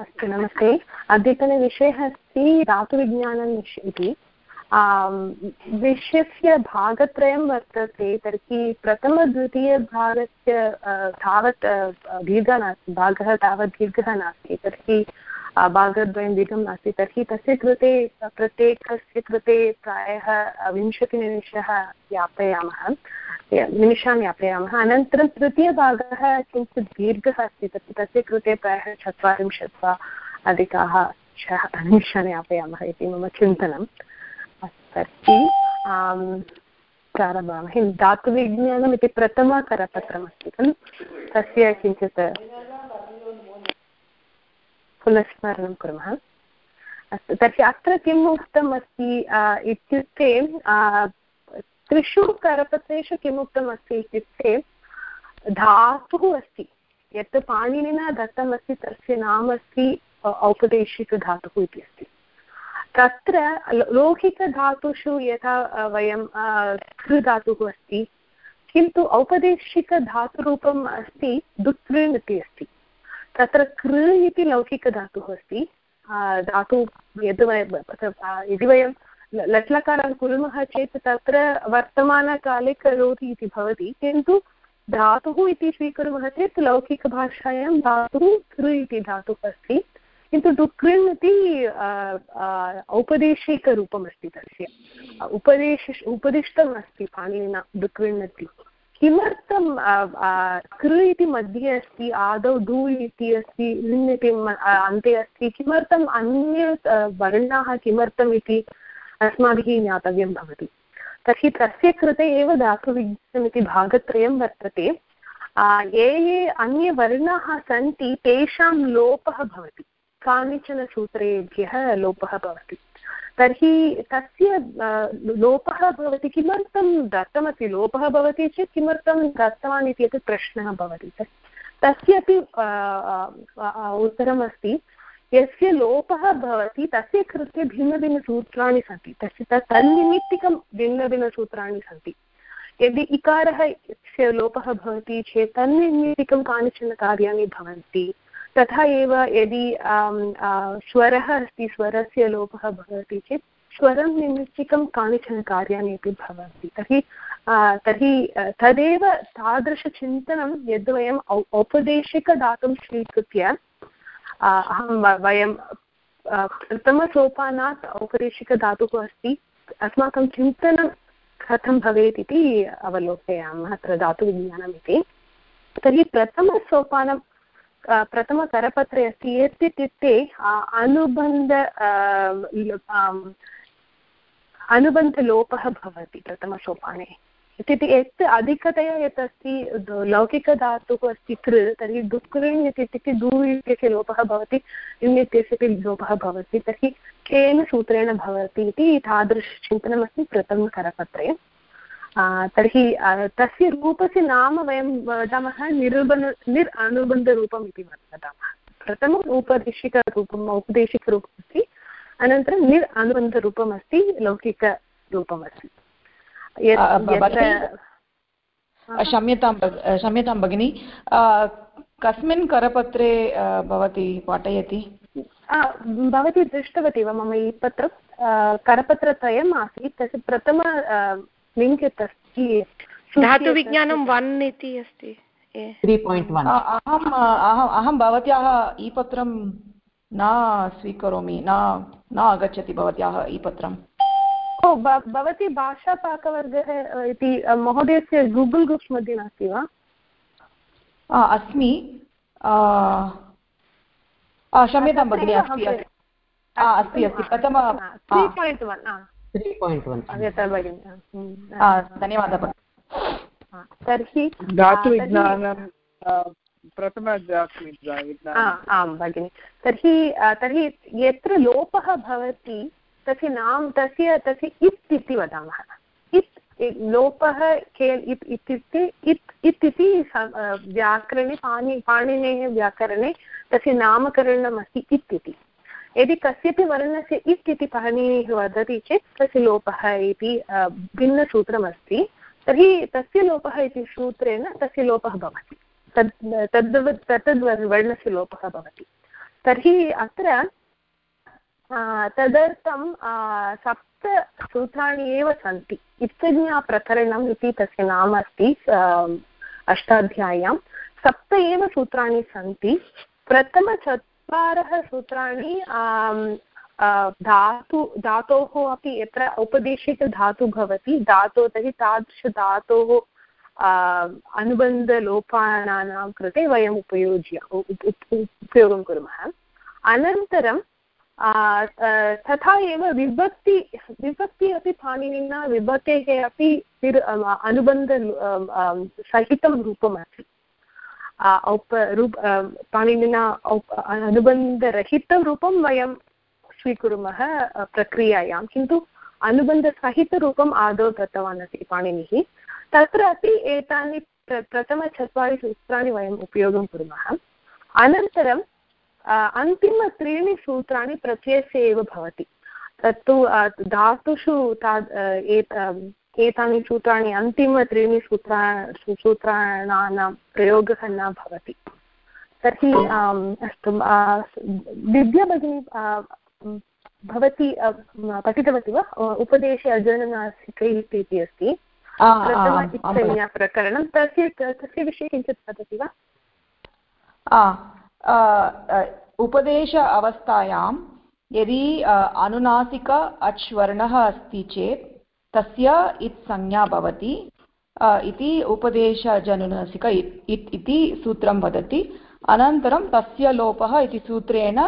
अस्तु, नमस्ते। अद्यतनविषयः अस्ति धातुविज्ञानं इति। विषयस्य भागत्रयं वर्तते, तर्हि प्रथमद्वितीयभागस्य तावत् दीर्घः नास्ति भागः तावत् दीर्घः नास्ति। तर्हि भागद्वयं दीर्घं नास्ति। तर्हि तस्य कृते, प्रत्येकस्य कृते प्रायः विंशतिनिमिषः यापयामः। निमिषान् यापयामः। अनन्तरं तृतीयभागः किञ्चित् दीर्घः अस्ति। तत् तस्य कृते प्रायः चत्वारिंशत् वा अधिकाः निमिषान् यापयामः इति मम चिन्तनम्। तर्हि प्रारभामहे धातुविज्ञानम् इति प्रथमकरपत्रमस्ति खलु? तस्य किञ्चित् पुनस्मरणं कुर्मः। अस्तु। तर्हि अत्र किम् उक्तम् अस्ति इत्युक्ते त्रिषु करपत्रेषु किम् उक्तम् अस्ति इत्युक्ते धातुः अस्ति, यत् पाणिनिना दत्तमस्ति, तस्य नाम अस्ति औपदेशिकधातुः इति अस्ति। तत्र लौकिकधातुषु यथा वयं कृधातुः अस्ति, किन्तु औपदेशिकधातुरूपम् अस्ति दुत्कृन् इति अस्ति। तत्र कृ इति लौकिकधातुः अस्ति धातु यद् वयं यदि वयं लट्लकारं कुर्मः चेत् तत्र वर्तमानकाले करोति इति भवति, किन्तु धातुः इति स्वीकुर्मः चेत् लौकिकभाषायां धातुः कृ इति धातुः अस्ति, किन्तु डुक्रिन् इति औपदेशिकरूपमस्ति तस्य। उपदेश, उपदिष्टम् अस्ति पाणिनिना डुक्रिन् इति। किमर्थं कृ इति मध्ये अस्ति, आदौ डु इति अस्ति, लिन् इति अन्ते अस्ति, किमर्थम् अन्य वर्णाः किमर्थम् इति अस्माभिः ज्ञातव्यं भवति। तर्हि तस्य कृते एव धातुविज्ञानमिति भागत्रयं वर्तते। ये ये अन्यवर्णाः सन्ति, तेषां लोपः भवति। कानिचन सूत्रेभ्यः लोपः भवति। तर्हि तस्य लोपः भवति किमर्थं दत्तमस्ति? लोपः भवति चेत् किमर्थं दत्तवान् इति अपि प्रश्नः भवति। तस्यापि उत्तरमस्ति। यस्य लोपः भवति, तस्य कृते भिन्नभिन्नसूत्राणि सन्ति। तस्य तन्निमित्तिकं भिन्नभिन्नसूत्राणि सन्ति। यदि इकारः यस्य लोपः भवति चेत् तन्निमित्तिकं कानिचन कार्याणि भवन्ति। तथा एव यदि स्वरः अस्ति, स्वरस्य लोपः भवति चेत् स्वरं निमित्तिकं कानिचन कार्याणि अपि भवन्ति। तर्हि तर्हि तदेव तादृशचिन्तनं यद् वयम् औपदेशिकदातुं स्वीकृत्य अहं वयं प्रथमसोपानात् औपदेशिकधातुः अस्ति। अस्माकं चिन्तनं कथं भवेत् इति अवलोकयामः, अत्र धातुविज्ञानम् इति तर्हि प्रथमसोपानं प्रथमकरपत्रे अस्ति। यत् इत्युक्ते अनुबन्ध अनुबन्धलोपः भवति प्रथमसोपाने। इत्युक्ते यत् अधिकतया यत् अस्ति लौकिकधातुः अस्ति कृ, तर्हि डुक्रिण् इत्युक्ते दू इत्यस्य लोपः भवति इम् इत्यस्यपि लोपः भवति, तर्हि केन सूत्रेण भवति इति तादृशचिन्तनमस्ति प्रथमकरपत्रे तर्हि तस्य रूपस्य नाम वयं वदामः निरुबन, निर् अनुबन्धरूपम् इति वदामः। प्रथमम् उपदेशिकरूपम् औपदेशिकरूपम् अस्ति अनन्तरं निर् अनुबन्धरूपम् अस्ति लौकिकरूपमस्ति। क्षम्यतां क्षम्यतां भगिनि। कस्मिन् करपत्रे भवती पाठयति? भवती दृष्टवती वा मम ई पत्रं? करपत्रत्रयम् आसीत् तस्य प्रथम लिङ्क् यत् अस्ति धातुविज्ञानं वन् इति अस्ति अहम् अहं भवत्याः ई पत्रं न स्वीकरोमि न न आगच्छति भवत्याः ई पत्रम्। ओ भवती भाषापाकवर्गः इति महोदयस्य गूगल् ग्रूप्स् मध्ये नास्ति वा? अस्मि। क्षम्यतां भगिनि अस्ति अस्ति। अस्ति प्रथम वन् धन्यवादः। तर्हि धातुविज्ञानं आं भगिनि। तर्हि तर्हि यत्र लोपः भवति तस्य नाम, तस्य तस्य इत् इति वदामः। इत् लोपः के इत् इत्युक्ते इत् इत् इति व्याकरणे, पाणि, पाणिनेः व्याकरणे तस्य नामकरणमस्ति इत् इति। यदि कस्यपि वर्णस्य इत् इति पाणिनिः वदति चेत् तस्य लोपः इति भिन्नसूत्रमस्ति। तर्हि तस्य लोपः इति सूत्रेण तस्य लोपः भवति। तद् तद् तद् वर्णस्य लोपः भवति। तर्हि अत्र तदर्थं सप्तसूत्राणि एव सन्ति। इत्सज्ञाप्रकरणम् इति तस्य नाम अस्ति अष्टाध्याय्यां। सप्त एव सूत्राणि सन्ति। प्रथमचत्वारः सूत्राणि धातु, धातोः अपि यत्र उपदेशितधातु भवति धातु तर्हि तादृशधातोः अनुबन्धलोपानानां कृते वयम् उपयुज्य उपयोगं कुर्मः। अनन्तरं तथा एव विभक्ति विभक्ति अपि पाणिनिना विभक्तेः अपि अनुबन्ध सहितं रूपमस्ति औप रूप पाणिनिना अनुबन्धरहितं रूपं वयं स्वीकुर्मः प्रक्रियायां किन्तु अनुबन्धसहितरूपम् आदौ दत्तवान् अस्ति पाणिनिः तत्र अपि एतानि प्रथमचत्वारि सूत्राणि वयम् उपयोगं कुर्मः अनन्तरं अन्तिमत्रीणि सूत्राणि प्रत्ययस्य एव भवति। तत्तु धातुषु ता एतानि सूत्राणि अन्तिमत्रीणि सूत्रा सूत्राणां प्रयोगः न भवति। तर्हि अस्तु दिव्या भगिनी भवती पठितवती वा? उपदेशे अजननासिकैः इति अस्ति। प्रकरणं। तस्य तस्य विषये किञ्चित् वदति वा? उपदेश अवस्थायां यदि अनुनासिक अच्वर्णः अस्ति चेत् तस्य इत् संज्ञा भवति इति उपदेशजनुनासिक इत् इति सूत्रं वदति। अनन्तरं तस्य लोपः इति सूत्रेण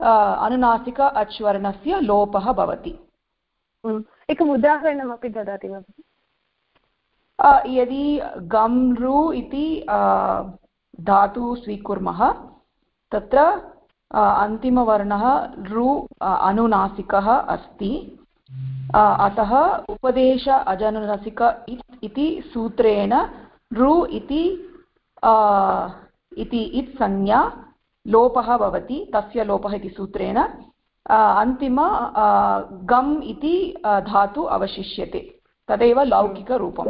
अनुनासिक अच्वर्णस्य लोपः भवति। एकम् उदाहरणमपि ददाति यदि गम्रु इति धातु स्वीकुर्मः तत्र अन्तिमवर्णः रु अनुनासिकः अस्ति। अतः उपदेश अजनुनासिक इति सूत्रेण रु इति इति इत् संज्ञा लोपः भवति, तस्य लोपः इति सूत्रेण। अन्तिम गम् इति धातु अवशिष्यते, तदेव लौकिकरूपम्।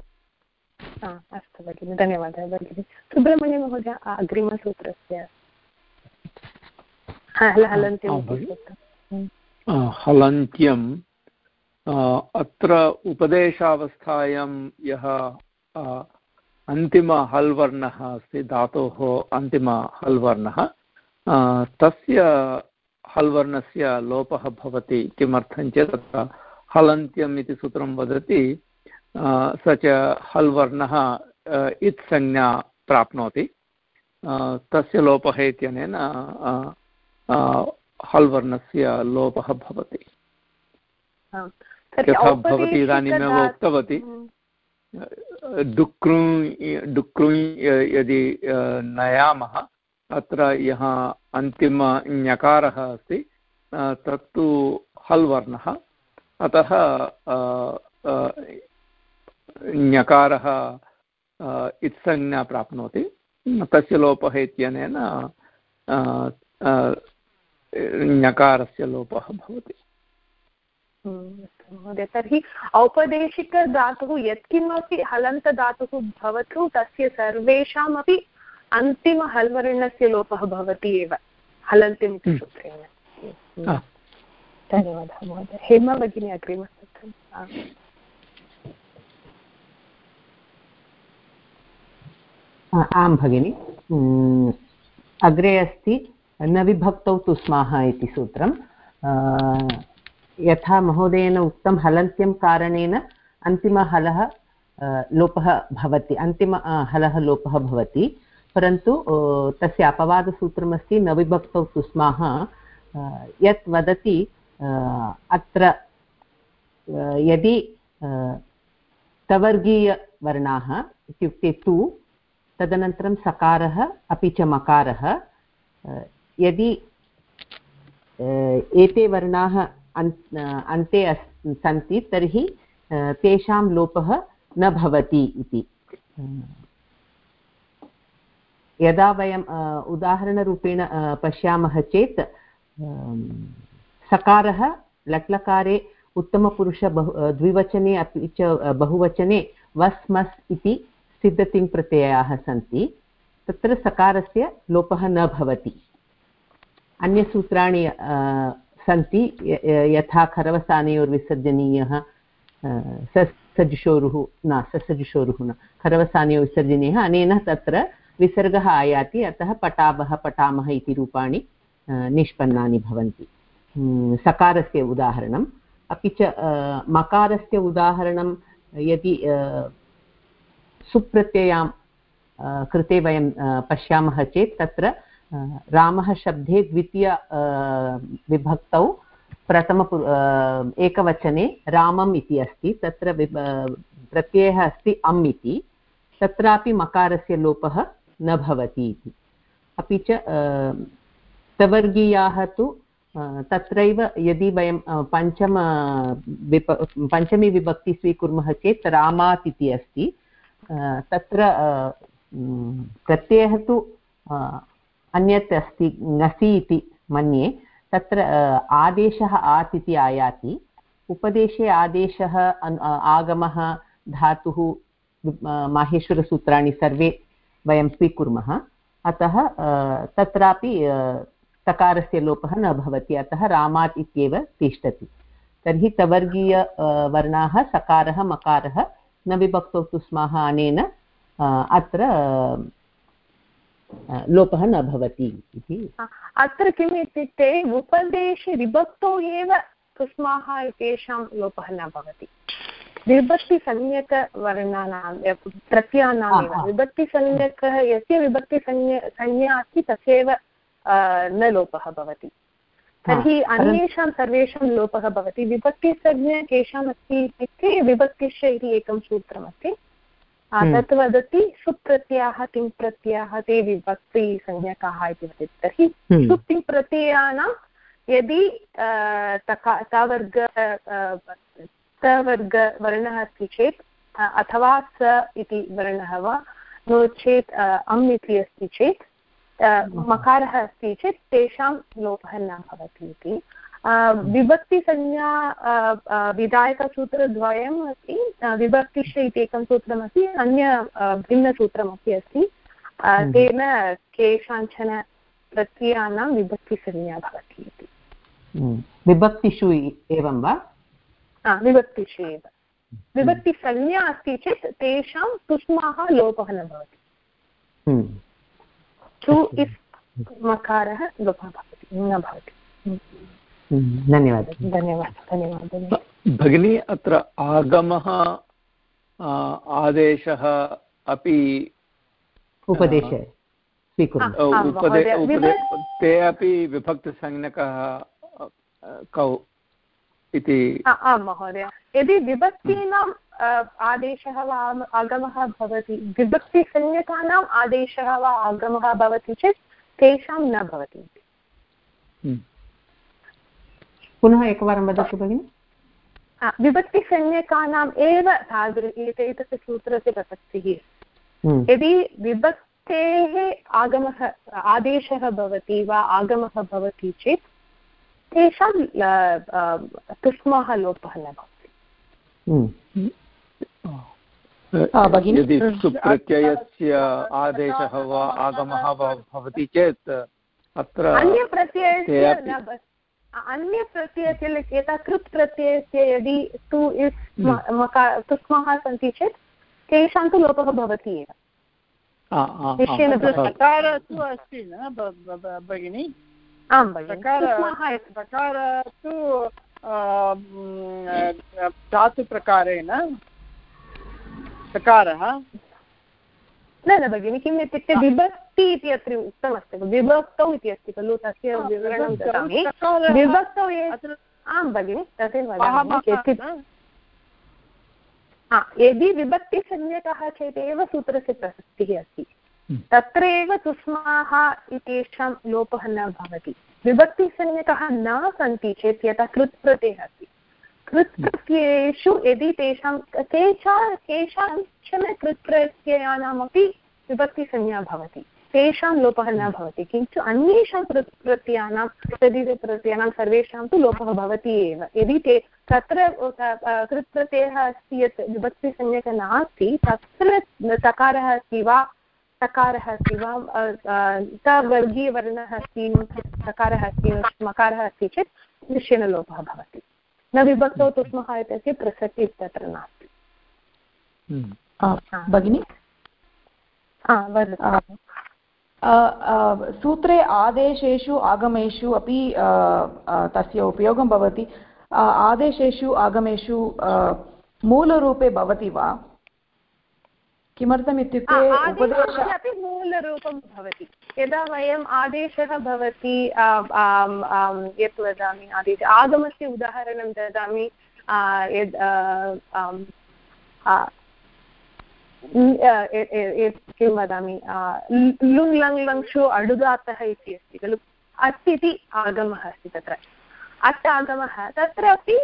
अस्तु भगिनि, धन्यवादः भगिनि। सुब्रह्मण्यमहोदय, अग्रिमसूत्रस्य। हलन्त्यम् अत्र उपदेशावस्थायां यः अन्तिम हल् वर्णः अस्ति धातोः अन्तिम हल् वर्णः तस्य हल् वर्णस्य लोपः भवति किमर्थं चेत् तत्र हलन्त्यम् इति सूत्रं वदति स च हल् वर्णः इत्संज्ञा प्राप्नोति। तस्य लोपः इत्यनेन हल् वर्णस्य लोपः भवति। यथा भवती इदानीमेव उक्तवती। डुक्रू डुक्रू यदि नयामः अत्र यः अन्तिमञकारः अस्ति तत्तु हल् वर्णः अतः ञकारः इत्संज्ञा प्राप्नोति। तस्य लोपः इत्यनेन ञकारस्य लोपः भवति। महोदय। तर्हि औपदेशिकधातुः यत्किमपि हलन्तधातुः भवतु तस्य सर्वेषामपि अन्तिमहल्वर्णस्य लोपः भवति एव हलन्तिम् इति सूत्रेण धन्यवादः महोदय। हेमा भगिनी अग्रिमसूत्रम् आं भगिनि। अग्रे अस्ति न विभक्तौ तु स्माः इति सूत्रं यथा महोदयेन उक्तं हलन्त्यं कारणेन अन्तिमहलः लोपः भवति, अन्तिम हलः लोपः भवति। परन्तु तस्य अपवादसूत्रमस्ति न विभक्तौ तु स्माः यत् वदति अत्र यदि तवर्गीयवर्णाः इत्युक्ते तु, तदनन्तरं सकारः अपि च मकारः यदि एते वर्णाः अन्ते सन्ति, तर्हि तेषां लोपः न भवति इति। यदा वयम् उदाहरणरूपेण पश्यामः चेत् सकारः लट्लकारे उत्तमपुरुष बहु द्विवचने अपि च बहुवचने वस्, मस् इति सिद्धतिङ्प्रत्ययाः सन्ति, तत्र सकारस्य लोपः न भवति। अन्यसूत्राणि सन्ति यथा खरवसानयोर्विसर्जनीयः ससजुषोरुः न ससजुषोरुः न खरवसानयो विसर्जनीयः अनेन तत्र विसर्गः आयाति, अतः पटावः पठामः इति रूपाणि निष्पन्नानि भवन्ति। सकारस्य उदाहरणम्। अपि च मकारस्य उदाहरणं, यदि सुप्रत्ययां कृते वयं पश्यामः चेत् तत्र रामः शब्दे द्वितीय विभक्तौ, प्रथम एकवचने रामम् इति अस्ति, तत्र प्रत्ययः अस्ति अम् इति, तत्रापि मकारस्य लोपः न भवति इति। अपि च सवर्गीयाः तु तत्रैव यदि वयं पञ्चम विप, पञ्चमी विभक्ति स्वीकुर्मः चेत् रामात् इति अस्ति। तत्र प्रत्ययः तु अन्यत् अस्ति ङसि इति मन्ये, तत्र आदेशः आत् इति आयाति। उपदेशे आदेशः आगमः, धातुः माहेश्वरसूत्राणि सर्वे वयं स्वीकुर्मः। अतः तत्रापि तकारस्य लोपः न भवति। अतः रामात् इत्येव तिष्ठति। तर्हि तवर्गीय वर्णाः, सकारः, मकारः न विभक्तौ तु स्मः अनेन अत्र लोपः न भवति इति। अत्र किम् इत्युक्ते उपदेशे विभक्तौ एव कुस्माः इत्येषां लोपः न भवति। विभक्तिसंज्ञकवर्णानां प्रत्ययानामेव विभक्तिसंज्ञकः यस्य विभक्तिसंज्ञ संज्ञा अस्ति तस्यैव न लोपः भवति। तर्हि अन्येषां सर्वेषां लोपः भवति। विभक्तिसंज्ञा केषाम् अस्ति इत्युक्ते विभक्तिश्च इति एकं सूत्रमस्ति। तत् वदति सुप्रत्ययाः तिङ्प्रत्ययाः ते विभक्तिसंज्ञकाः इति वदति। तर्हि हम्म। सुतिङ्प्रत्ययानां यदि तका तवर्ग सवर्गवर्णः अस्ति चेत् अथवा स इति वर्णः वा नो चेत् अम् इति अस्ति चेत् मकारः अस्ति चेत् तेषां लोपः न भवति इति। विभक्तिसंज्ञा विधायकसूत्रद्वयम् अस्ति विभक्तिश्च इति एकं सूत्रमस्ति अन्य भिन्नसूत्रमपि अस्ति। हम्म। तेन केषाञ्चन प्रत्ययानां विभक्तिसंज्ञा भवति इति। हम्म। विभक्तिषु एवं वा? विभक्तिषु एव। विभक्तिसंज्ञा अस्ति चेत् तेषां सुष्माः लोपः न भवति। To hmm. इस् मकारः लोपः भवति न भवति। धन्यवादः धन्यवादः धन्यवादः भगिनी अत्र आगमः आदेशः अपि उपदेशे ते अपि विभक्तिसंज्ञकः कौ इति आं महोदय यदि विभक्तीनाम् आदेशः वा आगमः भवति विभक्तिसंज्ञकानाम् आदेशः वा आगमः भवति चेत् तेषां न भवति पुनः एकवारं वदतु भगिनि। विभक्तिसंज्ञकानाम् एव तादृ एतस्य सूत्रस्य प्रसक्तिः यदि विभक्तेः आगमः आदेशः भवति वा आगमः भवति चेत् तेषां तुष्मः लोपः न भवति। यदि सुप्रत्ययस्य आदेशः वा आगमः वा भवति चेत् अत्र अन्यप्रत्ययस्य अन्यप्रत्ययस्य यथा कृत् प्रत्ययस्य यदि तु इस् हम्म। तुष्मः सन्ति चेत् तेषां तु लोपः भवति एव। निश्चयेन तु अस्ति न भगिनि? आं सकार तु धातुप्रकारेण? सकारः न न भगिनि किम् इत्युक्ते विभक्ति इति अत्र उक्तमस्ति विभक्तौ इति अस्ति खलु तस्य विवरणं ददामि विभक्तौ आं भगिनि तदेव यदि विभक्तिसंज्ञकः चेत् एव सूत्रस्य प्रसक्तिः अस्ति तत्र एव तुष्माः इत्येषां लोपः न भवति विभक्तिसंज्ञकः न सन्ति चेत् यथा कृत्प्रत्ययः अस्ति कृत्प्रत्ययेषु यदि तेषां केषा केषाञ्चन कृत्प्रत्ययानामपि विभक्तिसंज्ञा भवति तेषां लोपः न भवति किन्तु अन्येषां प्रत्ययानां प्रत्ययानां सर्वेषां तु लोपः भवति एव। यदि ते तत्र कृत्प्रत्ययः अस्ति यत् विभक्तिसंज्ञकः नास्ति तत्र तकारः अस्ति वा तकारः अस्ति वा वर्गीयवर्णः अस्ति तकारः अस्ति मकारः अस्ति चेत् निश्चयेन लोपः भवति। न विभक्तौ तुष्मः इत्यस्य प्रसक्तिः तत्र नास्ति। हम्म। भगिनि? सूत्रे आदेशेषु आगमेषु अपि तस्य उपयोगं भवति। आदेशेषु आगमेषु मूलरूपे भवति वा? किमर्थम् इत्युक्ते मूलरूपं भवति। यदा वयम् आदेशः भवति यत् वदामि आदेश आगमस्य उदाहरणं ददामि यद् किं वदामि लुङ् लङ् लङ्क्षु अडुदातः इति अस्ति खलु अत् इति आगमः अस्ति तत्र अत् आगमः तत्रापि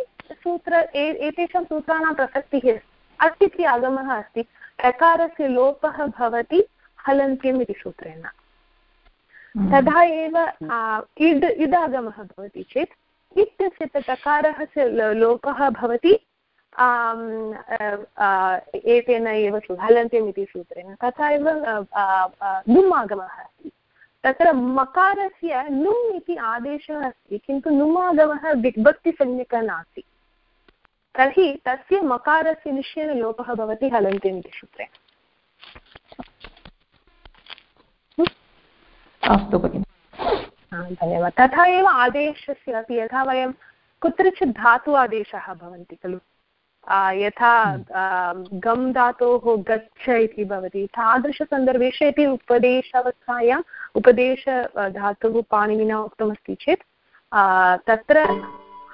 सूत्र एतेषां सूत्राणां प्रसक्तिः अस्ति अत् इति आगमः अस्ति टकारस्य लोपः भवति हलन्त्यम् इति सूत्रेण। तदा एव इड् इदागमः भवति चेत् इत्यस्य टकारः लोपः भवति एतेन एव हलन्त्यम् इति सूत्रेण। तथा एव नुम् आगमः अस्ति। तत्र मकारस्य नुम् इति आदेशः अस्ति किन्तु नुमागमः विभक्तिसंज्ञकः नास्ति। तर्हि तस्य मकारस्य निश्चयेन लोपः भवति हलन्त्यम् इति सूत्रे। अस्तु भगिनि। धन्यवादः। तथा एव आदेशस्य अपि यथा वयं कुत्रचित् धातु आदेशाः भवन्ति खलु? यथा गम् धातोः गच्छ इति भवति। तादृशसन्दर्भेषु इति उपदेशावस्थायाम् उपदेश धातुः पाणिनिना उक्तमस्ति चेत् तत्र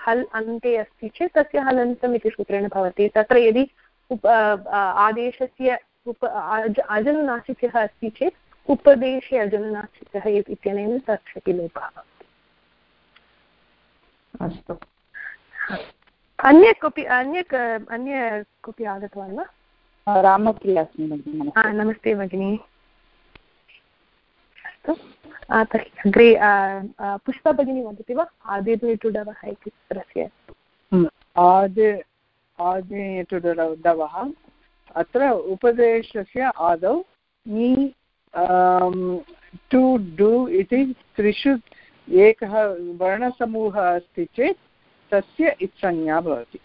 हल् अन्ते अस्ति चेत् तस्य हल् अन्तम् इति सूत्रेण भवति। तत्र यदि उप आदेशस्य उप अज अजनुनासिकः अस्ति चेत् उपदेशे अजनुनासिकः इत्यनेन तस्यपि लोपः भवति। अस्तु। अन्य कोऽपि अन्य अन्य कोऽपि आगतवान् वा? रामप्रिया अस्मि नमस्ते। भगिनी। अस्तु। तर्हि अग्रे पुष्पा भगिनी वदति वा? आदिर्निटुडवः इति सूत्रस्य आदि आदिनिटुडवः अत्र उपदेशस्य आदौ नि टु डु इति त्रिषु एकः वर्णसमूहः अस्ति चेत् तस्य इत्संज्ञा भवति।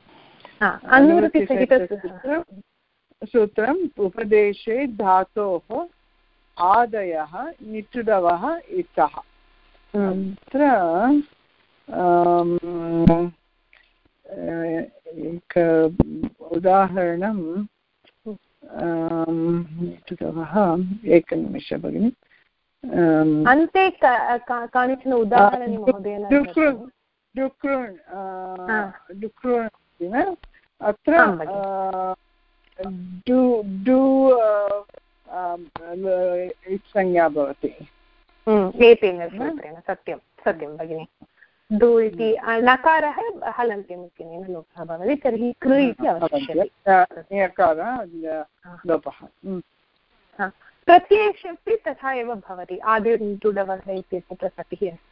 सूत्रम् उपदेशे धातोः आदयः निटुडवः इतः। अत्र एक उदाहरणं निटुडवः एकनिमिष भगिनि। अन्ते कानिचन उदाहरणानि डुक्रुण् अत्र डु डु संज्ञा भवति। एतेन सूत्रेण सत्यं सत्यं भगिनि। दु इति नकारः हलन्त्यम् इत्यनेन लोपः भवति तर्हि कृ इति लोपः। प्रत्ययेषु तथा एव भवति आदिर्डुडवः इत्यस्य प्रसक्तिः अस्ति।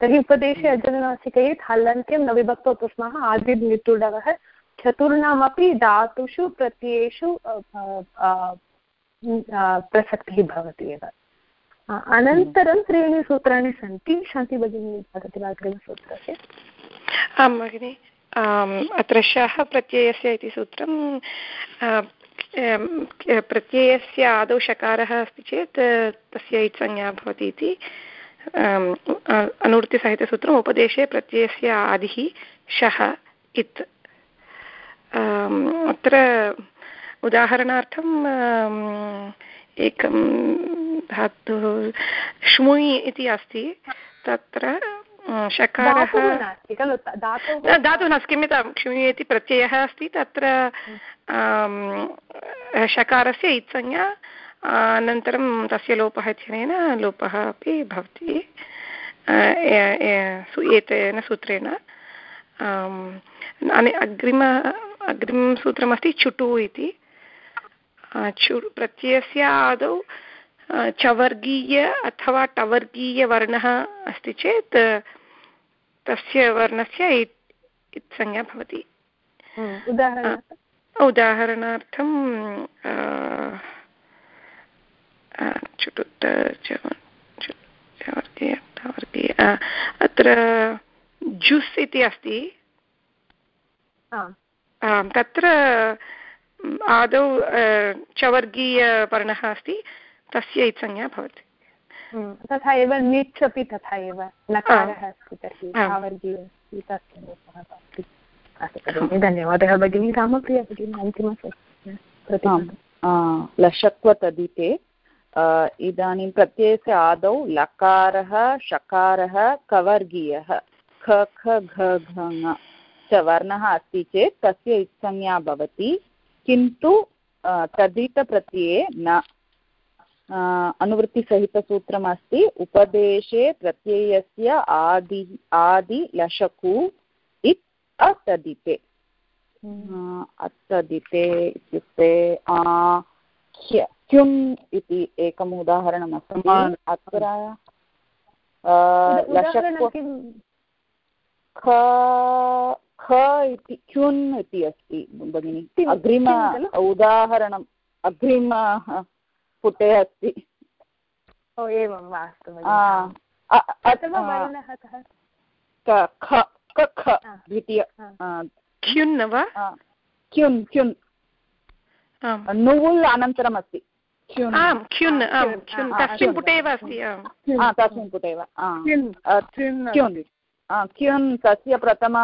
तर्हि उपदेशे अजनुनासिकये हलन्त्यं न विभक्तौ स्मः आदिर्निटुडवः चतुर्णामपि धातुषु प्रत्ययेषु प्रसक्तिः भवति एव। अनन्तरं त्रीणि सूत्राणि सन्ति। शान्ति भगिनी, वदति वा अग्रिमसूत्रस्य आं भगिनि। अत्र शः प्रत्ययस्य इति सूत्रं प्रत्ययस्य आदौ शकारः अस्ति चेत्, तस्य इत्संज्ञा भवति इति। अनुवृत्तिसहितसूत्रम् उपदेशे प्रत्ययस्य आदिः शः इत्। अत्र उदाहरणार्थम् एकं धातुः श्मुयि इति अस्ति। तत्र शकारः धातुः नास्ति क्षम्यतां क्षुञ् इति प्रत्ययः अस्ति। तत्र शकारस्य इत्संज्ञा अनन्तरं तस्य लोपः इत्यनेन लोपः अपि भवति। एतेन सूत्रेण अग्रिम अग्रिमं सूत्रमस्ति चुटु इति। चु प्रत्ययस्य आदौ चवर्गीय अथवा टवर्गीयवर्णः अस्ति चेत् तस्य वर्णस्य इत् संज्ञा भवति। उदाहरणार्थं अत्र जुस् इति अस्ति। तत्र आदौ चवर्गीयवर्णः अस्ति। तस्य इत्संज्ञा भवति। तथा एव निच् अपि तथा एव। नकारः अस्ति तर्हि। आवर्गीय अस्ति तस्य लोपः अस्ति अस्तु धन्यवादः भगिनी। रामप्रिया भगिनी अन्तिमः लशक्वतदिते इदानीं प्रत्ययस्य आदौ लकारः शकारः कवर्गीयः ख ख घ घ च वर्णः अस्ति चेत् तस्य इत्संज्ञा भवति। किन्तु तद्धितप्रत्यये न। अनुवृत्तिसहितसूत्रमस्ति उपदेशे प्रत्ययस्य आदि आदिलशकु इत् अतदिते। अतदिते इत्युक्ते क्युम् इति एकम् उदाहरणमस्ति अत्र ख ख इति क्युन् इति अस्ति भगिनि। अग्रिम उदाहरणम् अग्रिम पुटे अस्ति। ओ एवं वा अस्तु द्वितीय क्युन् वा? क्युन् क्युन् नुवुल् अनन्तरम् अस्ति आम् क्युन् तस्मिन् पुटे एव अस्ति तस्मिन् पुटे एव क्युन् क्युन् तस्य प्रथम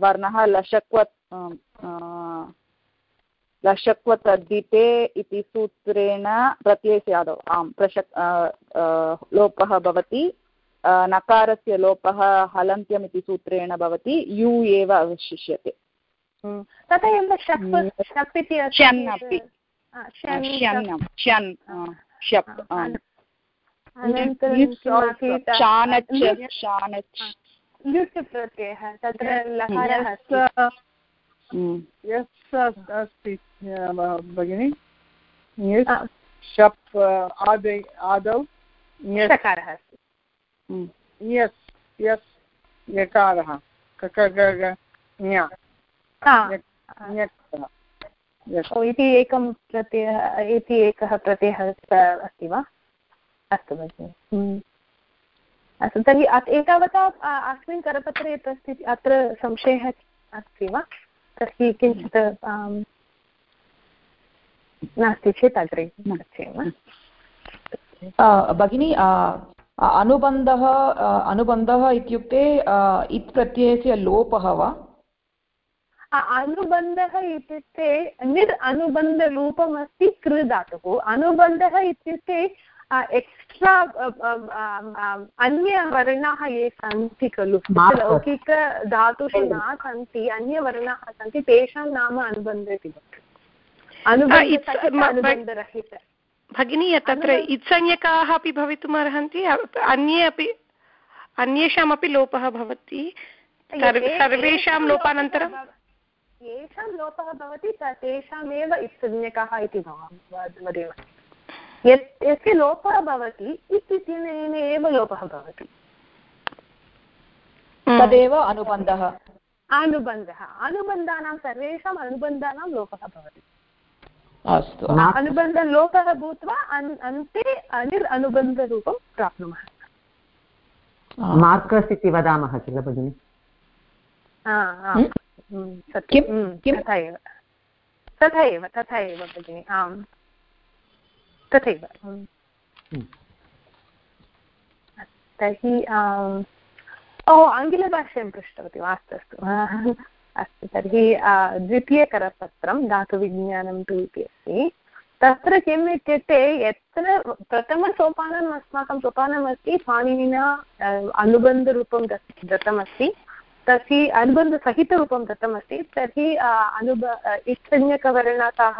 वर्णः लशक्व लशक्वतद्धिते इति सूत्रेण प्रत्ययस्य आदौ आम् प्रशक् लोपः भवति नकारस्य लोपः हलन्त्यम् इति सूत्रेण भवति यु एव अवशिष्यते। तथा एव शप् इति प्रत्ययः तत्र लकारः यस् अस्ति भगिनि शप् आदौ आदौ यकारः अस्ति यस् यस् यकारः इति एकं प्रत्ययः इति एकः प्रत्ययः अस्ति वा? अस्तु भगिनि। अस्तु तर्हि एतावता अस्मिन् करपत्रे यत् अस्ति अत्र संशयः अस्ति वा? तर्हि किञ्चित् नास्ति चेत् अग्रे गच्छेम। भगिनी अनुबन्धः अनुबन्धः इत्युक्ते इत् प्रत्ययस्य लोपः वा? अनुबन्धः इत्युक्ते निर् अनुबन्धरूपमस्ति कृ धातुः अनुबन्धः इत्युक्ते एक्स्ट्रा अन्यवर्णाः ये सन्ति खलु? लौकिकधातुषु न सन्ति अन्यवर्णाः सन्ति तेषां नाम अनुबन्ध इति अनुबन्धरहित। भगिनी तत्र इत्संज्ञकाः अपि भवितुम् अर्हन्ति अन्ये अपि अन्येषामपि लोपः भवति। सर्वेषां लोपानन्तरं येषां लोपः भवति तेषामेव इत्संज्ञकाः इति वदेम यत् यस्य लोपः भवति इत्यनेन एव लोपः भवति। तदेव अनुबन्धः। अनुबन्धः। अनुबन्धानां सर्वेषाम् अनुबन्धानां लोपः भवति। अस्तु अनुबन्धलोपः भूत्वा अन्ते अनिर् अनुबन्धरूपं प्राप्नुमः। मार्कर्स् इति वदामः किल भगिनि? तथा एव तथा एव तथा एव भगिनि आम्। तथैव तर्हि ओ आङ्ग्लभाषायां पृष्टवती वा? अस्तु अस्तु। अस्तु तर्हि द्वितीयकरपत्रं धातुविज्ञानं तु इति अस्ति। तत्र किम् इत्युक्ते यत्र प्रथमसोपानम् अस्माकं सोपानमस्ति पाणिनिना अनुबन्धरूपं दत्तमस्ति। तर्हि अनुबन्धसहितरूपं दत्तमस्ति। तर्हि अनुब इत्संज्ञकवर्णकाः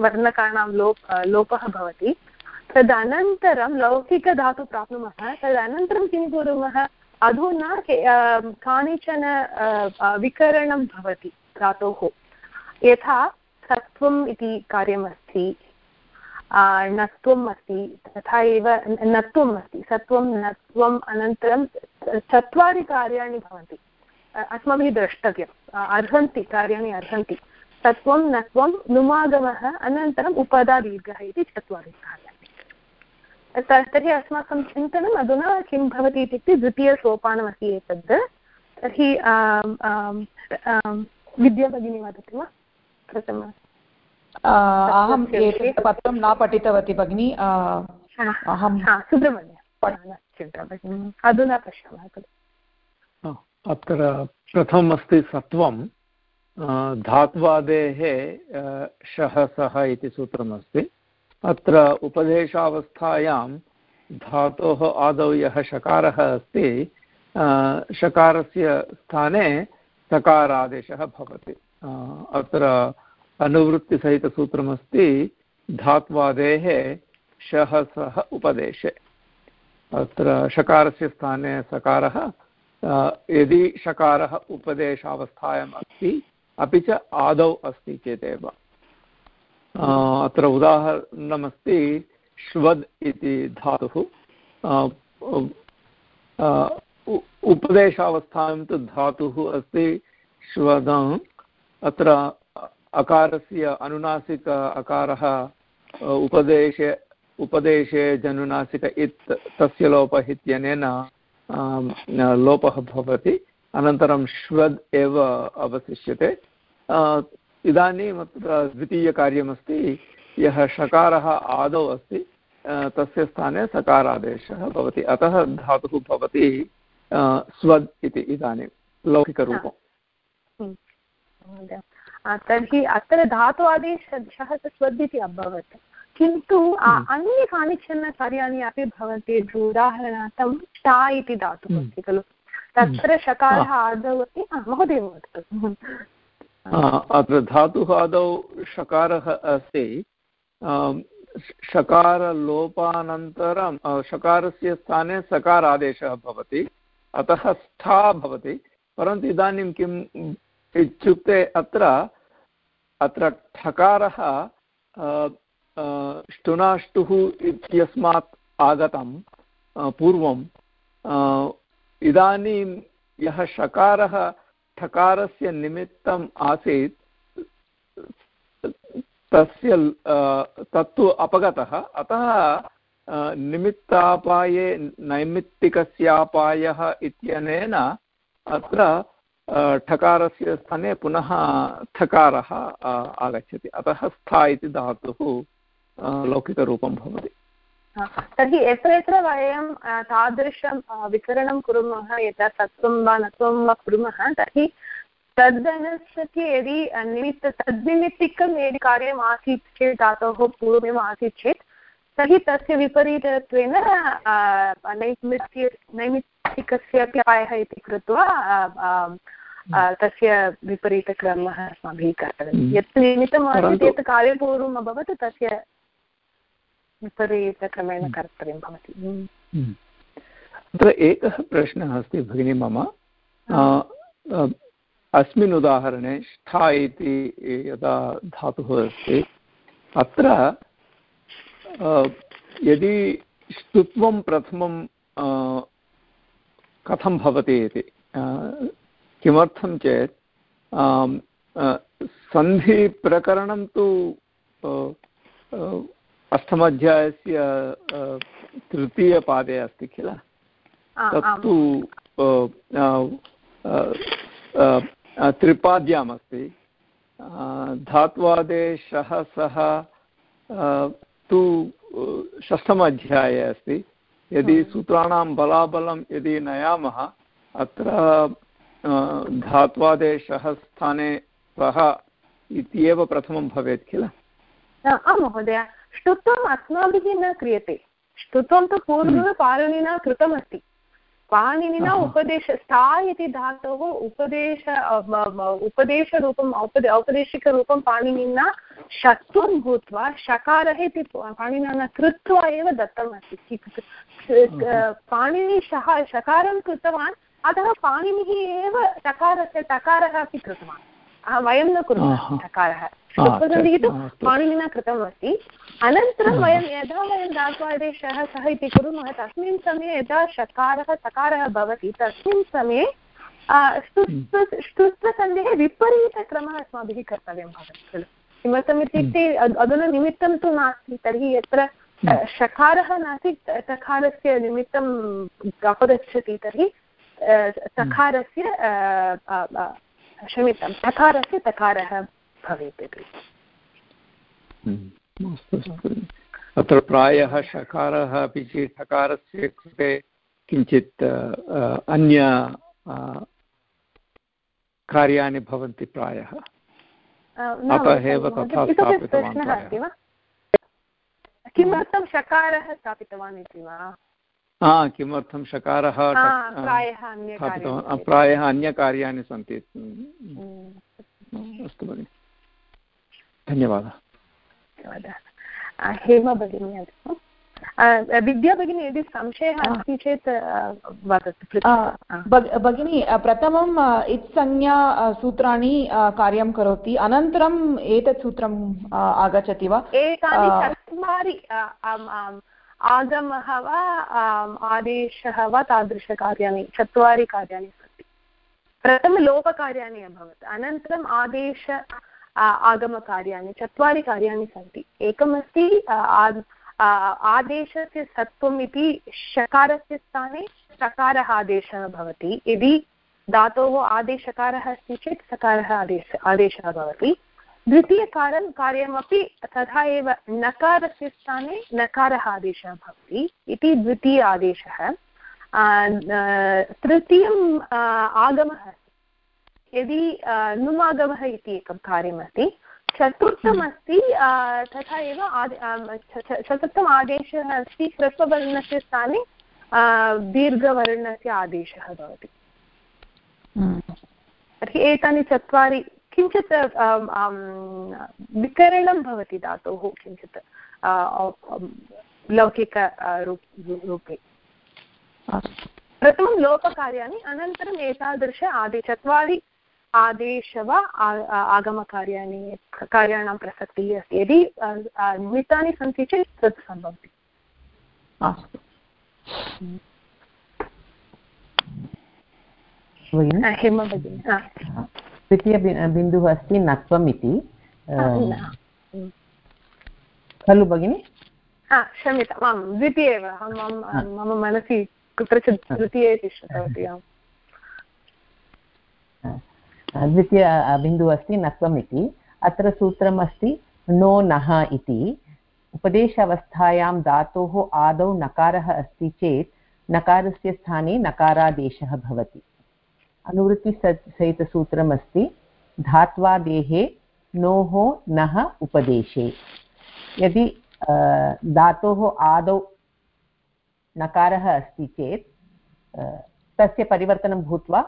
वर्णकानां लोप लोपः भवति। तदनन्तरं लौकिकधातु प्राप्नुमः तदनन्तरं किं कुर्मः? अधुना कानिचन विकरणं भवति धातोः। यथा सत्वम् इति कार्यमस्ति। णत्वम् अस्ति। तथा एव नत्वम् अस्ति। सत्वं, नत्वम्, अनन्तरं चत्वारि कार्याणि भवन्ति। अस्माभिः द्रष्टव्यम्। अर्हन्ति, कार्याणि अर्हन्ति। तत्त्वं नत्वं, नुमागमः, अनन्तरम् उपदा दीर्घः इति चत्वारि सन्ति तर्हि अस्माकं चिन्तनम् अधुना किं भवति इत्युक्ते द्वितीयसोपानमस्ति एतद्। तर्हि विद्या भगिनी वदति वा? प्रथम अहम् एतत् पत्रं न पठितवती भगिनि अहं सुब्रह्मण्य। अधुना पश्यामः खलु। अत्र प्रथमम् अस्ति सत्वं धात्वादेः शः सः इति सूत्रमस्ति। अत्र उपदेशावस्थायां धातोः आदौ यः शकारः अस्ति शकारस्य स्थाने सकारादेशः भवति। अत्र अनुवृत्तिसहितसूत्रमस्ति धात्वादेः शः सः उपदेशे। अत्र शकारस्य स्थाने सकारः यदि शकारः उपदेशावस्थायाम् अस्ति, अपि च आदौ अस्ति चेदेव। अत्र उदाहरणमस्ति श्वद् इति धातुः। उपदेशावस्थायां तु धातुः अस्ति श्वदम् अत्र अकारस्य अनुनासिक अकारः, उपदेशे उपदेशे जनुनासिक इत्, तस्य लोपः इत्यनेन लोपः भवति। अनन्तरं श्वद् एव अवशिष्यते। इदानीम् अत्र द्वितीयकार्यमस्ति, यः शकारः आदौ अस्ति तस्य स्थाने सकारादेशः भवति। अतः धातुः भवति स्वद् इति इदानीं लौकिकरूपम्। तर्हि अत्र धातु आदेशः स्वद् इति अभवत्। किन्तु अन्य कानिचन कार्याणि अपि भवन्ति उदाहरणार्थं टा इति धातुः अस्ति खलु। तत्र शकारः आदौ अस्ति महोदय वदतु। अत्र धातुः आदौ शकारः अस्ति। शकारलोपानन्तरं शकारस्य स्थाने सकारादेशः भवति अतः स्था भवति। परन्तु इदानीं किम् इत्युक्ते अत्र अत्र ठकारः ष्टुनाष्टुः इत्यस्मात् आगतं पूर्वं इदानीं यः शकारः ठकारस्य निमित्तम् आसीत्, तस्य तत्तु अपगतः, अतः निमित्तापाये नैमित्तिकस्यापायः इत्यनेन अत्र ठकारस्य स्थाने पुनः ठकारः आगच्छति। अतः स्था इति धातुः लौकिकरूपं भवति। तर्हि यत्र यत्र वयं तादृशं वितरणं कुर्मः, यथा सत्त्वं वा नत्वं वा कुर्मः, तर्हि तदनुसृत्य यदि निमित्त, तद्निमित्तिकं यदि कार्यम् आसीत् चेत्, धातोः पूर्वमेव आसीत् चेत्, तर्हि तस्य विपरीतत्वेन नैमित्य नैमित्तिकस्य अपि अपायः इति कृत्वा तस्य विपरीतक्रमः अस्माभिः कर्तव्यं यत् निमित्तम् आसीत् यत् कार्यपूर्वम् अभवत् तस्य विपरीतक्रमेण हम्म। कर्तव्यं भवति हम्म। हम्म। अत्र एकः प्रश्नः अस्ति भगिनी मम अस्मिन् उदाहरणे ष्ठा इति यदा धातुः अस्ति अत्र यदि ष्टुत्वं प्रथमं कथं भवति इति? किमर्थं चेत् सन्धिप्रकरणं तु अष्टमाध्यायस्य तृतीयपादे अस्ति किल? तत्तु त्रिपाद्याम् अस्ति धात्वादेशः सः तु षष्ठमाध्याये अस्ति। यदि सूत्राणां बलाबलं यदि नयामः अत्र धात्वादेशः स्थाने सः इत्येव प्रथमं भवेत् किल? आं महोदय। ष्टुत्वम् अस्माभिः न क्रियते। ष्टुत्वं तु पूर्वमेव पाणिनिना कृतमस्ति। पाणिनिना उपदेश स्था इति धातोः उपदेश उपदेशरूपम् औपद औपदेशिकरूपं पाणिनिना षत्वं भूत्वा शकारः इति पाणिनिना कृत्वा एव दत्तमस्ति पाणिनि शः शकारं कृतवान् अतः पाणिनिः एव शकारस्य टकारः अपि कृतवान् वयं न कुर्मः टकारः उपसन्धिः तु पाणिनिना कृतमस्ति। अनन्तरं वयं यदा वयं धात्वादेशः सः इति कुर्मः तस्मिन् समये यदा षकारः सकारः भवति तस्मिन् समये ष्टुत्वसन्धेः विपरीतक्रमः अस्माभिः कर्तव्यं भवति खलु। किमर्थमित्युक्ते अधुना निमित्तं तु नास्ति तर्हि यत्र षकारः नास्ति तकारस्य निमित्तं अपगच्छति तर्हि सकारस्य क्षम्यतां। सकारस्य तकारः भवेत् इति। अत्र प्रायः षकारः अपि चेत् षकारस्य कृते किञ्चित् अन्य कार्याणि भवन्ति प्रायः। अतः एव तथा स्थापितवान् किमर्थं षकारः स्थापितवान् इति वा? किमर्थं षकारः स्थापितवान्? प्रायः अन्यकार्याणि सन्ति। अस्तु भगिनि। धन्यवादः। हेमा भगिनी विद्या भगिनी यदि संशयः अस्ति चेत् वदतु भगिनी प्रथमं इत्संज्ञा सूत्राणि कार्यं करोति। अनन्तरम् एतत् सूत्रम् आगच्छति वा? एतानि चत्वारि आगमः वा आदेशः वा तादृशकार्याणि, चत्वारि कार्याणि सन्ति। प्रथमं लोपकार्याणि अभवत्, अनन्तरम् आदेश आगमकार्याणि, चत्वारि कार्याणि सन्ति। एकमस्ति आदेशस्य सत्त्वम् इति शकारस्य स्थाने सकारः आदेशः भवति। यदि धातोः आदेशकारः अस्ति चेत् सकारः आदेश, आदेशः भवति। द्वितीयकारं कार्यमपि तथा एव नकारस्य स्थाने नकारः आदेशः भवति इति द्वितीय आदेशः तृतीयम् आगमः। यदि नुमागमः इति एकं कार्यमस्ति। चतुर्थमस्ति तथा एव चतुर्थम् आदेशः अस्ति ह्रस्ववर्णस्य स्थाने दीर्घवर्णस्य आदेशः भवति। तर्हि एतानि चत्वारि किञ्चित् विकरणं भवति धातोः किञ्चित् लौकिक रूपे प्रथमं लोपकार्याणि अनन्तरम् एतादृश आदि चत्वारि आदेश वा आगमकार्याणि कार्याणां प्रसक्तिः अस्ति। यदि निमित्तानि सन्ति चेत् तत् सम्भवति। अस्तु। हेम भगिनि द्वितीयबिन्दुः अस्ति नत्वम् इति खलु भगिनि क्षम्यताम् आं द्वितीय एव मम मनसि कुत्रचित् तृतीये इति श्रुतवती द्वितीय बिन्दुः अस्ति नत्वम् इति अत्र सूत्रम् अस्ति नो नः इति उपदेशावस्थायां धातोः आदौ नकारः अस्ति चेत् नकारस्य स्थाने नकारादेशः भवति अनुवृत्तिसहितसूत्रम् अस्ति धात्वादेः नोः नः उपदेशे। यदि धातोः आदौ नकारः अस्ति चेत् तस्य परिवर्तनं भूत्वा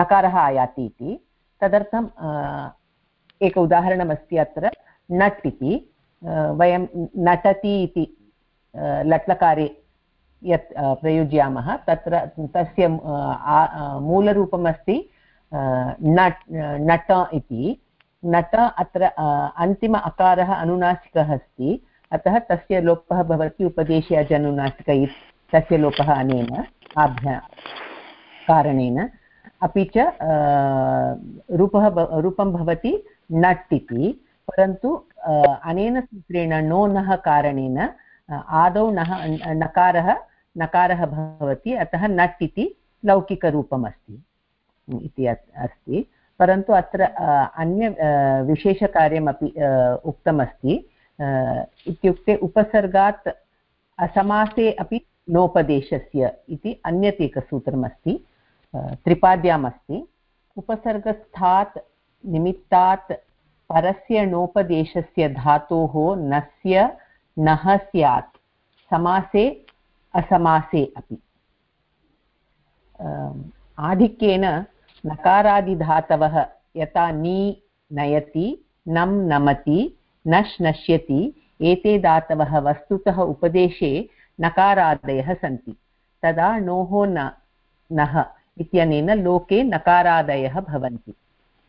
नकारः आयाति इति। तदर्थं एक उदाहरणमस्ति अत्र, नट् इति। वयं नटति इति लट्लकारे यत् प्रयुज्यामः, तत्र, तस्य मूलरूपम् अस्ति नट् नट इति। नट अत्र अन्तिम अकारः अनुनासिकः अस्ति। अतः तस्य लोपः भवति उपदेशे अजनुनासिक तस्य लोपः अनेन, आभ्या, कारणेन। अपि च रूपः रूपं भवति नट् इति। परन्तु अनेन सूत्रेण नो नः कारणेन आदौ नः नकारः नकारः भवति, अतः नट् इति लौकिकरूपम् अस्ति इति अस्ति। परन्तु अत्र अन्य विशेषकार्यमपि उक्तमस्ति। इत्युक्ते उपसर्गात् असमासे अपि नोपदेशस्य इति अन्यत् एकसूत्रमस्ति त्रिपाद्याम् उपसर्गस्थात् निमित्तात् परस्य नोपदेशस्य धातोः नस्य, नः स्यात्। समासे असमासे अपि। आधिक्येन नकारादिधातवः यथा नी नयति, नं नमति, नश् नश्यति, एते धातवः वस्तुतः उपदेशे नकारादयः सन्ति। तदा नोः न, नः इत्यनेन लोके नकारादयः भवन्ति।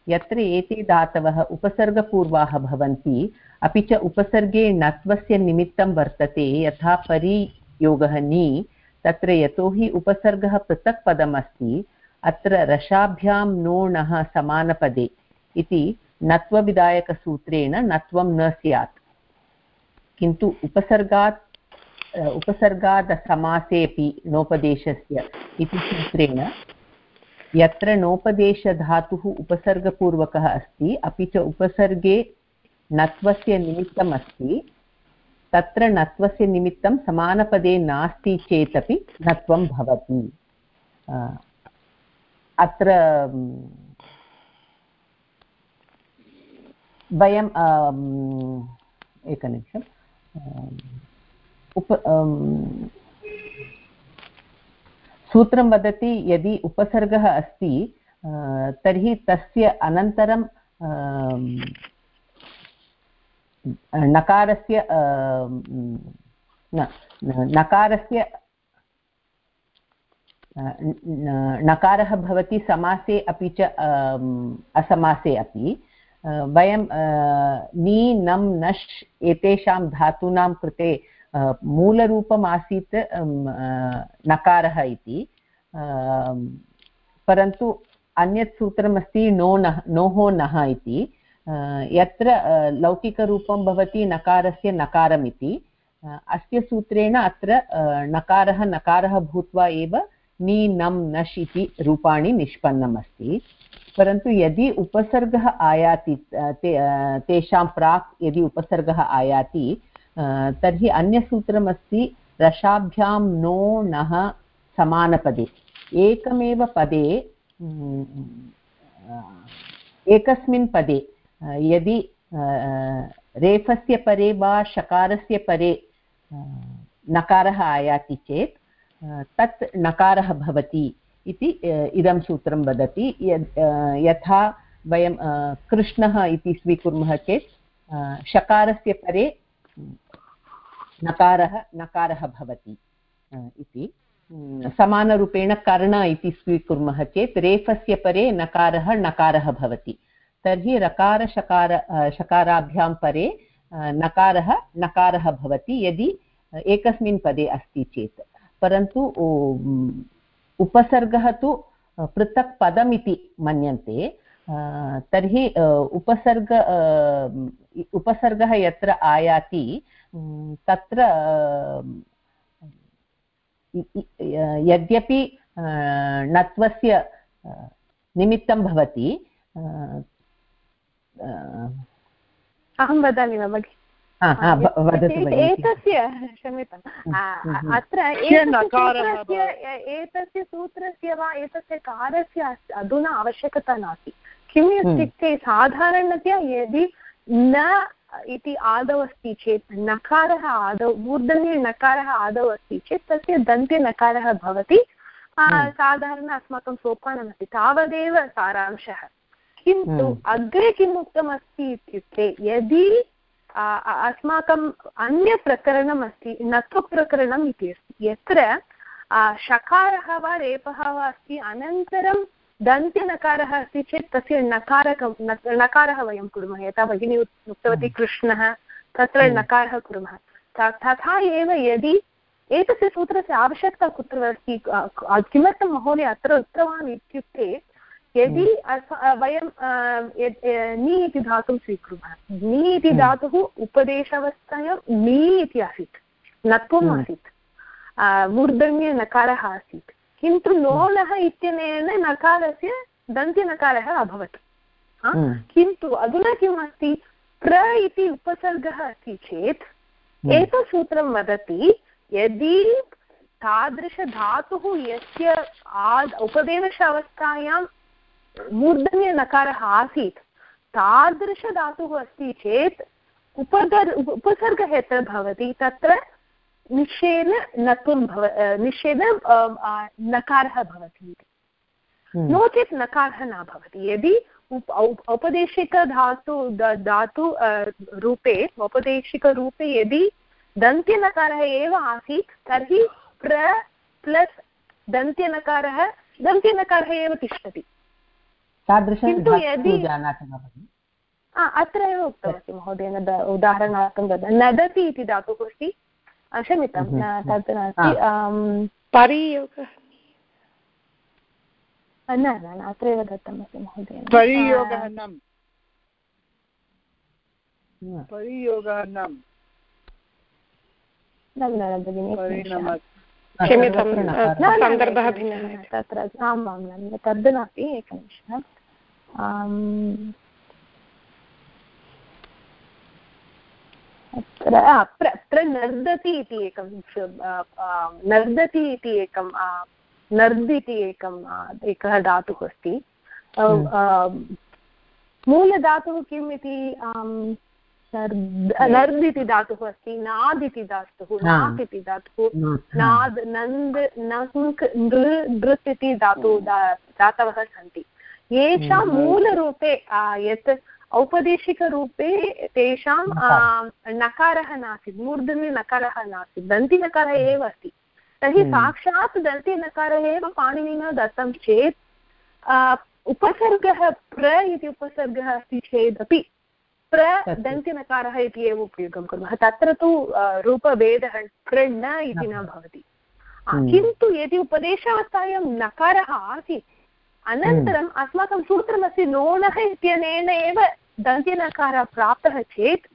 यत्र एते धातवः उपसर्गपूर्वाः भवन्ति, अपि च उपसर्गे णत्वस्य निमित्तं वर्तते, यथा परियोगः नि। तत्र यतोहि उपसर्गः पृथक् पदम् अस्ति अत्र रसाभ्यां नोणः समानपदे इति नत्वविधायकसूत्रेण नत्वं न स्यात्। किन्तु उपसर्गात् उपसर्गादसमासेऽपि नोपदेशस्य इति सूत्रेण यत्र नोपदेशधातुः उपसर्गपूर्वकः अस्ति, अपि च उपसर्गे नत्वस्य निमित्तम् अस्ति तत्र नत्वस्य निमित्तं समानपदे नास्ति चेदपि नत्वं भवति। अत्र वयं एकनिमिषम् उप सूत्रं वदति, यदि उपसर्गः अस्ति तर्हि तस्य अनन्तरं नकारस्य नकारस्य नकारः भवति समासे अपि च असमासे अपि। वयं नि, नम्, नश् एतेषां धातूनां कृते मूलरूपम् आसीत् नकारः इति। परन्तु अन्यत् सूत्रमस्ति नो नः, नोः नः इति। यत्र लौकिकरूपं भवति नकारस्य नकारमिति अस्य सूत्रेण अत्र नकारः नकारः भूत्वा एव नि, नम्, नश् इति रूपाणि निष्पन्नम् अस्ति परन्तु यदि उपसर्गः आयाति ते तेषां प्राक् यदि उपसर्गः आयाति तर्हि अन्यसूत्रमस्ति रसाभ्यां नो, नः समानपदे। एकमेव पदे एकस्मिन् पदे यदि रेफस्य परे वा शकारस्य परे नकारः आयाति चेत् तत् नकारः भवति इति इदं सूत्रं वदति। यथा वयं कृष्णः इति स्वीकुर्मः चेत् शकारस्य परे नकारः नकारः भवति इति। समानरूपेण कर्ण इति स्वीकुर्मः चेत्, रेफस्य परे नकारः नकारः भवति। तर्हि रकारशकार शकाराभ्यां परे नकारः नकारः भवति, यदि एकस्मिन् पदे अस्ति चेत्। परन्तु उपसर्गः तु पृथक् पदमिति मन्यन्ते। तर्हि उपसर्ग उपसर्गः यत्र आयाति तत्र यद्यपि णत्वस्य निमित्तं भवति अहं वदामि वा भगिनि एतस्य क्षम्यताम्। अत्र एतस्य सूत्रस्य वा? एतस्य कारस्य अधुना आवश्यकता नास्ति। किम् इत्युक्ते साधारणतया यदि न इति आदौ अस्ति चेत् नकारः आदौ मूर्धन्ये नकारः आदौ अस्ति चेत् तस्य दन्त्ये नकारः भवति। साधारण अस्माकं सोपानमस्ति। तावदेव सारांशः। किन्तु अग्रे किम् उक्तमस्ति इत्युक्ते यदि अस्माकम् अन्यप्रकरणम् अस्ति नत्वप्रकरणम् इति अस्ति। यत्र शकारः वा रेपः वा अस्ति अनन्तरं दन्त्यनकारः अस्ति चेत् तस्य नकारक नकारः वयं कुर्मः। यथा भगिनी उक्तवती कृष्णः तत्र नकारः कुर्मः। तथा एव यदि एतस्य सूत्रस्य आवश्यकता कुत्र अस्ति किमर्थं महोदय अत्र उक्तवान् इत्युक्ते यदि वयं नि इति धातुं स्वीकुर्मः नि इति धातुः उपदेशावस्थायां नि इति आसीत् नत्वम् आसीत् मूर्धन्यनकारः आसीत् किन्तु लोलः इत्यनेन नकारस्य दन्त्यनकारः अभवत्। किन्तु अधुना किम् अस्ति? प्र इति उपसर्गः अस्ति चेत् एतत् सूत्रं वदति यदि तादृशधातुः यस्य आद् उपदेश मूर्धन्यनकारः आसीत् तादृशधातुः अस्ति चेत् उपगर् उपसर्गः यत्र भवति तत्र निश्चयेन नत्वं भव निश्चयेन नकारः भवति इति। हम्म। नो चेत् नकारः न भवति। यदि उप औपदेशिकधातु धातु रूपे औपदेशिकरूपे यदि दन्त्यनकारः एव आसीत् तर्हि प्र प्लस् दन्त्यनकारः दन्त्यनकारः एव तिष्ठति। यदि अत्र एव उक्तवती महोदयेन उदाहरणार्थं दद नदति इति धातुः अस्ति क्षम्यतां तत् नास्ति। परियोगः न न अत्रैव दत्तमस्ति महोदय। परियोगः नम् परियोगः नम् न न भगिनि क्षम्यतां। सन्दर्भः भिन्नः तत्र आम् आं तद् नास्ति एकनिमिषम् अत्र अत्र नर्दति इति एकं नर्दति इति एकं नर्द् इति एकम् एकः धातुः अस्ति। मूलधातुः किम् इति नर्द् इति धातुः अस्ति नाद् इति धातुः नाक् इति धातुः नाद् नन्द् नङ्क् नृ नृत् इति धातु धातवः सन्ति। येषां मूलरूपे यत् औपदेशिकरूपे तेषां नकारः। नासीत् मूर्धन्ये नकारः नासीत् दन्तिनकारः एव अस्ति। तर्हि साक्षात् दन्तिनकारः एव पाणिनिना दत्तं चेत् उपसर्गः प्र इति उपसर्गः अस्ति चेदपि प्र दन्तिनकारः इति एव उपयोगं कुर्मः। तत्र तु रूपभेदः प्र न इति न भवति। किन्तु यदि उपदेशावस्थायां नकारः आसीत् अनन्तरम् अस्माकं सूत्रमस्ति नोणः इत्यनेन एव दन्त्यनकारः प्राप्तः चेत्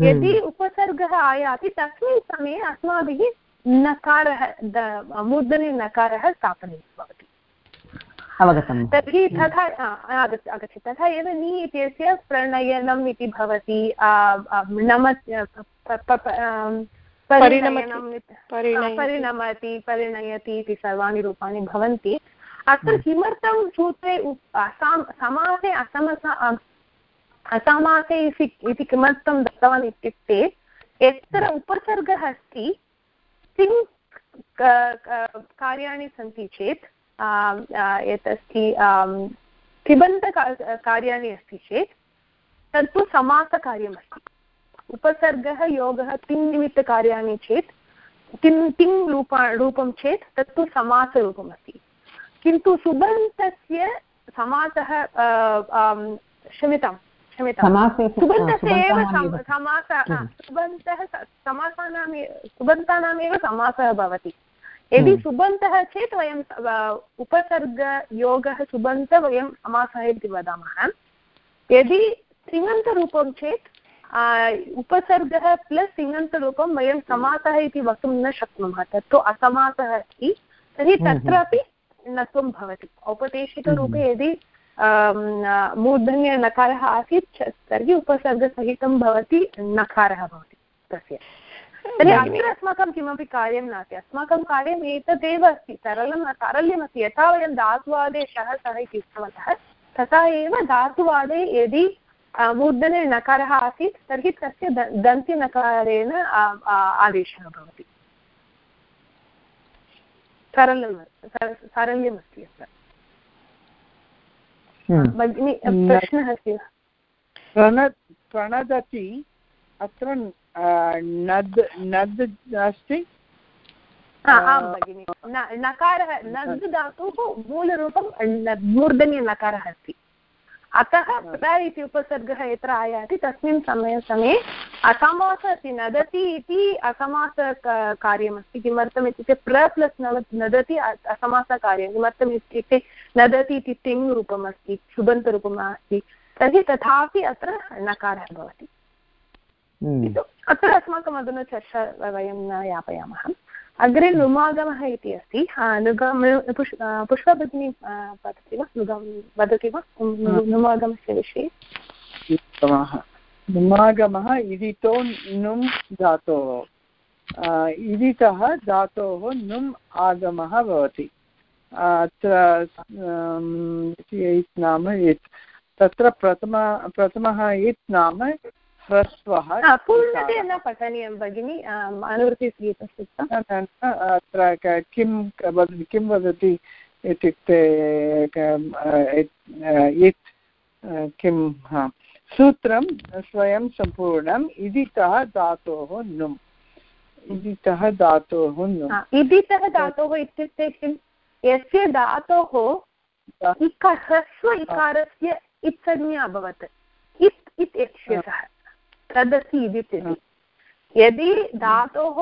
यदि उपसर्गः आयाति तस्मिन् समये अस्माभिः नकारः मूर्धने नकारः स्थापनीयः भवति। अवगतं। तर्हि तथा आगच्छति तथा एव नि इत्यस्य प्रणयनम् इति भवति नम परिणमति परिणयति इति सर्वाणि रूपाणि भवन्ति। अत्र हम्म। किमर्थं सूत्रे समासे असमस असमासे इति किमर्थं दत्तवान् इत्युक्ते यत्र उपसर्गः अस्ति किं कार्याणि सन्ति चेत् यत् अस्ति तिबन्तकार्याणि अस्ति चेत् तत्तु समासकार्यमस्ति उपसर्गः योगः तिङ्निमित्तकार्याणि चेत् तिङ् तिङ् रूप रूपं चेत् तत्तु समासरूपमस्ति किन्तु सुबन्तस्य समासः क्षम्यतां क्षम्यतां सुबन्तस्य एव समास सुबन्तः समासानाम् सुबन्तानामेव समासः भवति। यदि हम्म। सुबन्तः चेत् वयं उपसर्गयोगः सुबन्त वयं समासः इति वदामः। यदि तिङन्तरूपं चेत् उपसर्गः प्लस् तिङन्तरूपं वयं समासः इति वक्तुं न शक्नुमः। तत्तु असमासः अस्ति। तर्हि हम्म, हम्म। तत्रापि नत्वं भवति। औपदेशिकरूपे यदि मूर्धन्यनकारः आसीत् तर्हि उपसर्गसहितं भवति नकारः भवति तस्य। तर्हि अत्र अस्माकं किमपि कार्यं नास्ति। अस्माकं कार्यम् एतदेव अस्ति सरलं सारल्यमस्ति यथा वयं धातुवादे शः सः इति उक्तवन्तः तथा एव धातुवादे यदि मूर्धने नकारः आसीत् तर्हि तस्य दन्त्यनकारेण आदेशः भवति। सरलं सारल्यमस्ति अत्र। भगिनि प्रश्नः अस्ति वा प्रणदति अत्र नद् नद् अस्ति आं भगिनि नकारः नद् धातुः मूलरूपं मूर्धन्यनकारः अस्ति अतः प्र इति उपसर्गः यत्र आयाति तस्मिन् समय समये असमास अस्ति नदति इति असमास कार्यमस्ति। किमर्थम् इत्युक्ते प्र प्लस् नव नदति असमासकार्यं। किमर्थम् इत्युक्ते नदति इति तिङ् रूपम् अस्ति सुबन्तरूपम् अस्ति तर्हि तथापि अत्र नकारः भवति। हम्म। अत्र अस्माकम् अधुना चर्चा वयं न यापयामः। अग्रे नुमागमः इति अस्ति। नुगम पुष् पुष्पभगिनी वदति वा? नुगं वदति वा? नुमागमस्य विषये। नुमागमः इदितो नुम् धातोः। इदितः धातोः नुम् आगमः भवति। अत्र नाम इत् तत्र प्रथम प्रथमः इत् नाम ह्रस्वः पूर्णतया न पठनीयं भगिनि अनुवृत्तिस्वीतस्य अत्र किं वदति किं वदति इत्युक्ते इत् किं सूत्रं स्वयं सम्पूर्णम् इदितः धातोः नुम्। इदितः धातोः नुम्। इदितः धातोः इत्युक्ते किं यस्य धातोः ह्रस्व इकारस्य इत्संज्ञा अभवत्। इत् इत् यक्ष्यसः तदस्ति इति यदि धातोः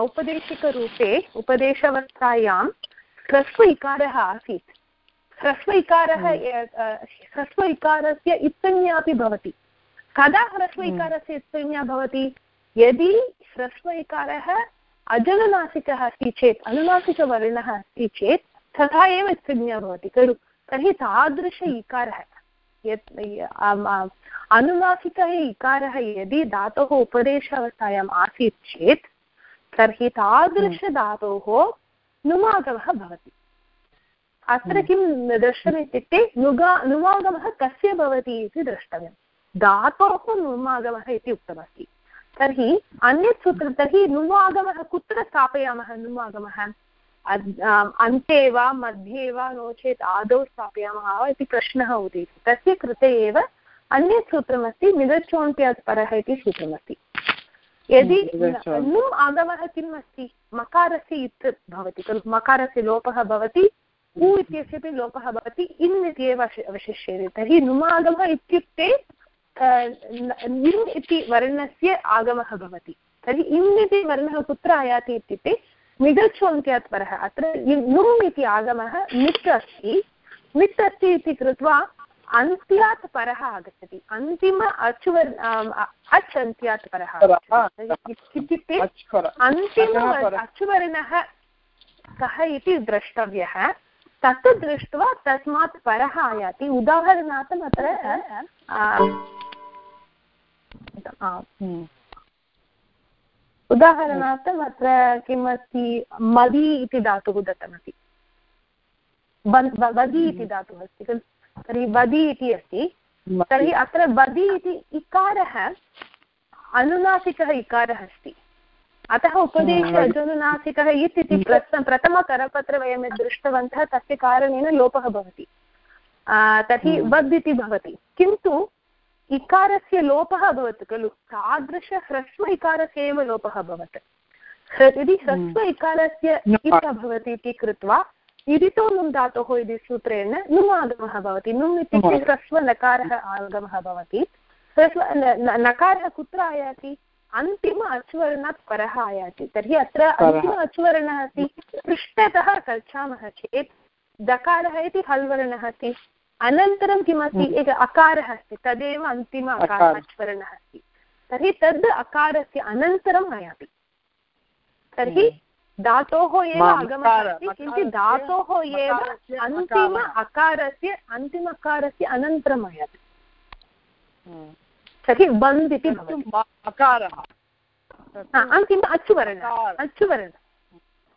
औपदेशिकरूपे उपदेशवस्थायां ह्रस्व इकारः आसीत् ह्रस्व इकारः ह्रस्व इकारस्य इत्संज्ञा अपि भवति। कदा ह्रस्व इकारस्य इत्संज्ञा भवति? यदि ह्रस्व इकारः अजनुनासिकः अस्ति चेत् अनुनासिकवर्णः अस्ति चेत् तथा एव इत्संज्ञा भवति। खलु तर्हि तादृश इकारः यत् अनुनासिकः इकारः यदि धातोः उपदेशावस्थायाम् आसीत् चेत् तर्हि तादृशधातोः नुमागमः भवति। अत्र किं दृष्टम् इत्युक्ते नुगा नुमागमः कस्य भवति इति द्रष्टव्यं। धातोः नुमागमः इति उक्तमस्ति। तर्हि अन्यत् सूत्रं तर्हि नुमागमः कुत्र स्थापयामः नुमागमः? अन्ते वा मध्ये वा नो चेत् आदौ स्थापयामः वा इति प्रश्नः उदेति। तस्य कृते एव अन्यत् सूत्रमस्ति मिदचोन्त्यात् परः इति सूत्रमस्ति। यदि नुम् आगमः किम् अस्ति मकारस्य इत् भवति खलु। मकारस्य लोपः भवति उ इत्यस्यपि लोपः भवति इन् इति एव अवशिष्यते। तर्हि नुमागमः इत्युक्ते निम् इति वर्णस्य आगमः भवति। तर्हि इन् इति वर्णः कुत्र आयाति इत्युक्ते मिगच्छोन्त्यात् परः। अत्र नुम् इति आगमः मित् अस्ति मित् अस्ति इति कृत्वा अन्त्यात् परः आगच्छति। अन्तिम अचुवर् अच् अन्त्यात् परः इत्युक्ते अन्तिम अचुवर्णः कः इति द्रष्टव्यः। तत् दृष्ट्वा तस्मात् परः आयाति। उदाहरणार्थम् अत्र उदाहरणार्थम् अत्र किम् अस्ति मदि इति धातुः दत्तमस्ति। वदि इति धातुः अस्ति खलु? तर्हि वदि इति अस्ति। तर्हि अत्र वदि इति इकारः अनुनासिकः इकारः अस्ति। अतः उपदेशे अजनुनासिकः इत् प्रथमकरपत्र वयं यद् दृष्टवन्तः तस्य कारणेन लोपः भवति। तर्हि वद् इति भवति। किन्तु इकारस्य लोपः अभवत् खलु? तादृशह्रस्व इकारस्य एव लोपः अभवत् यदि ह्रस्व इकारस्य इत् अभवत् इति कृत्वा इदितो नुम् धातोः इति सूत्रेण नुम् आगमः भवति। नुम् इत्युक्ते ह्रस्व नकारः आगमः भवति। ह्रस्व नकारः कुत्र आयाति? अन्तिम अचुवर्णात् परः आयाति। तर्हि अत्र अन्तिम अचुवर्णः अस्ति। पृष्ठतः गच्छामः चेत्। दकारः इति हल्वर्णः अस्ति। अनन्तरं किमस्ति? हम्म। एकः अकारः अस्ति तदेव अन्तिम अकारः अच्वर्णः अस्ति। तर्हि तद् अकारस्य अनन्तरम् आयाति। तर्हि हम्म। धातोः एव आगमः अस्ति किन्तु धातोः एव अन्तिम अकारस्य अन्तिम अकारस्य अनन्तरम् आयाति। हम्म। तर्हि बन्द् इति अकारः अन्तिम अचुवर्णः। अचुवर्णः।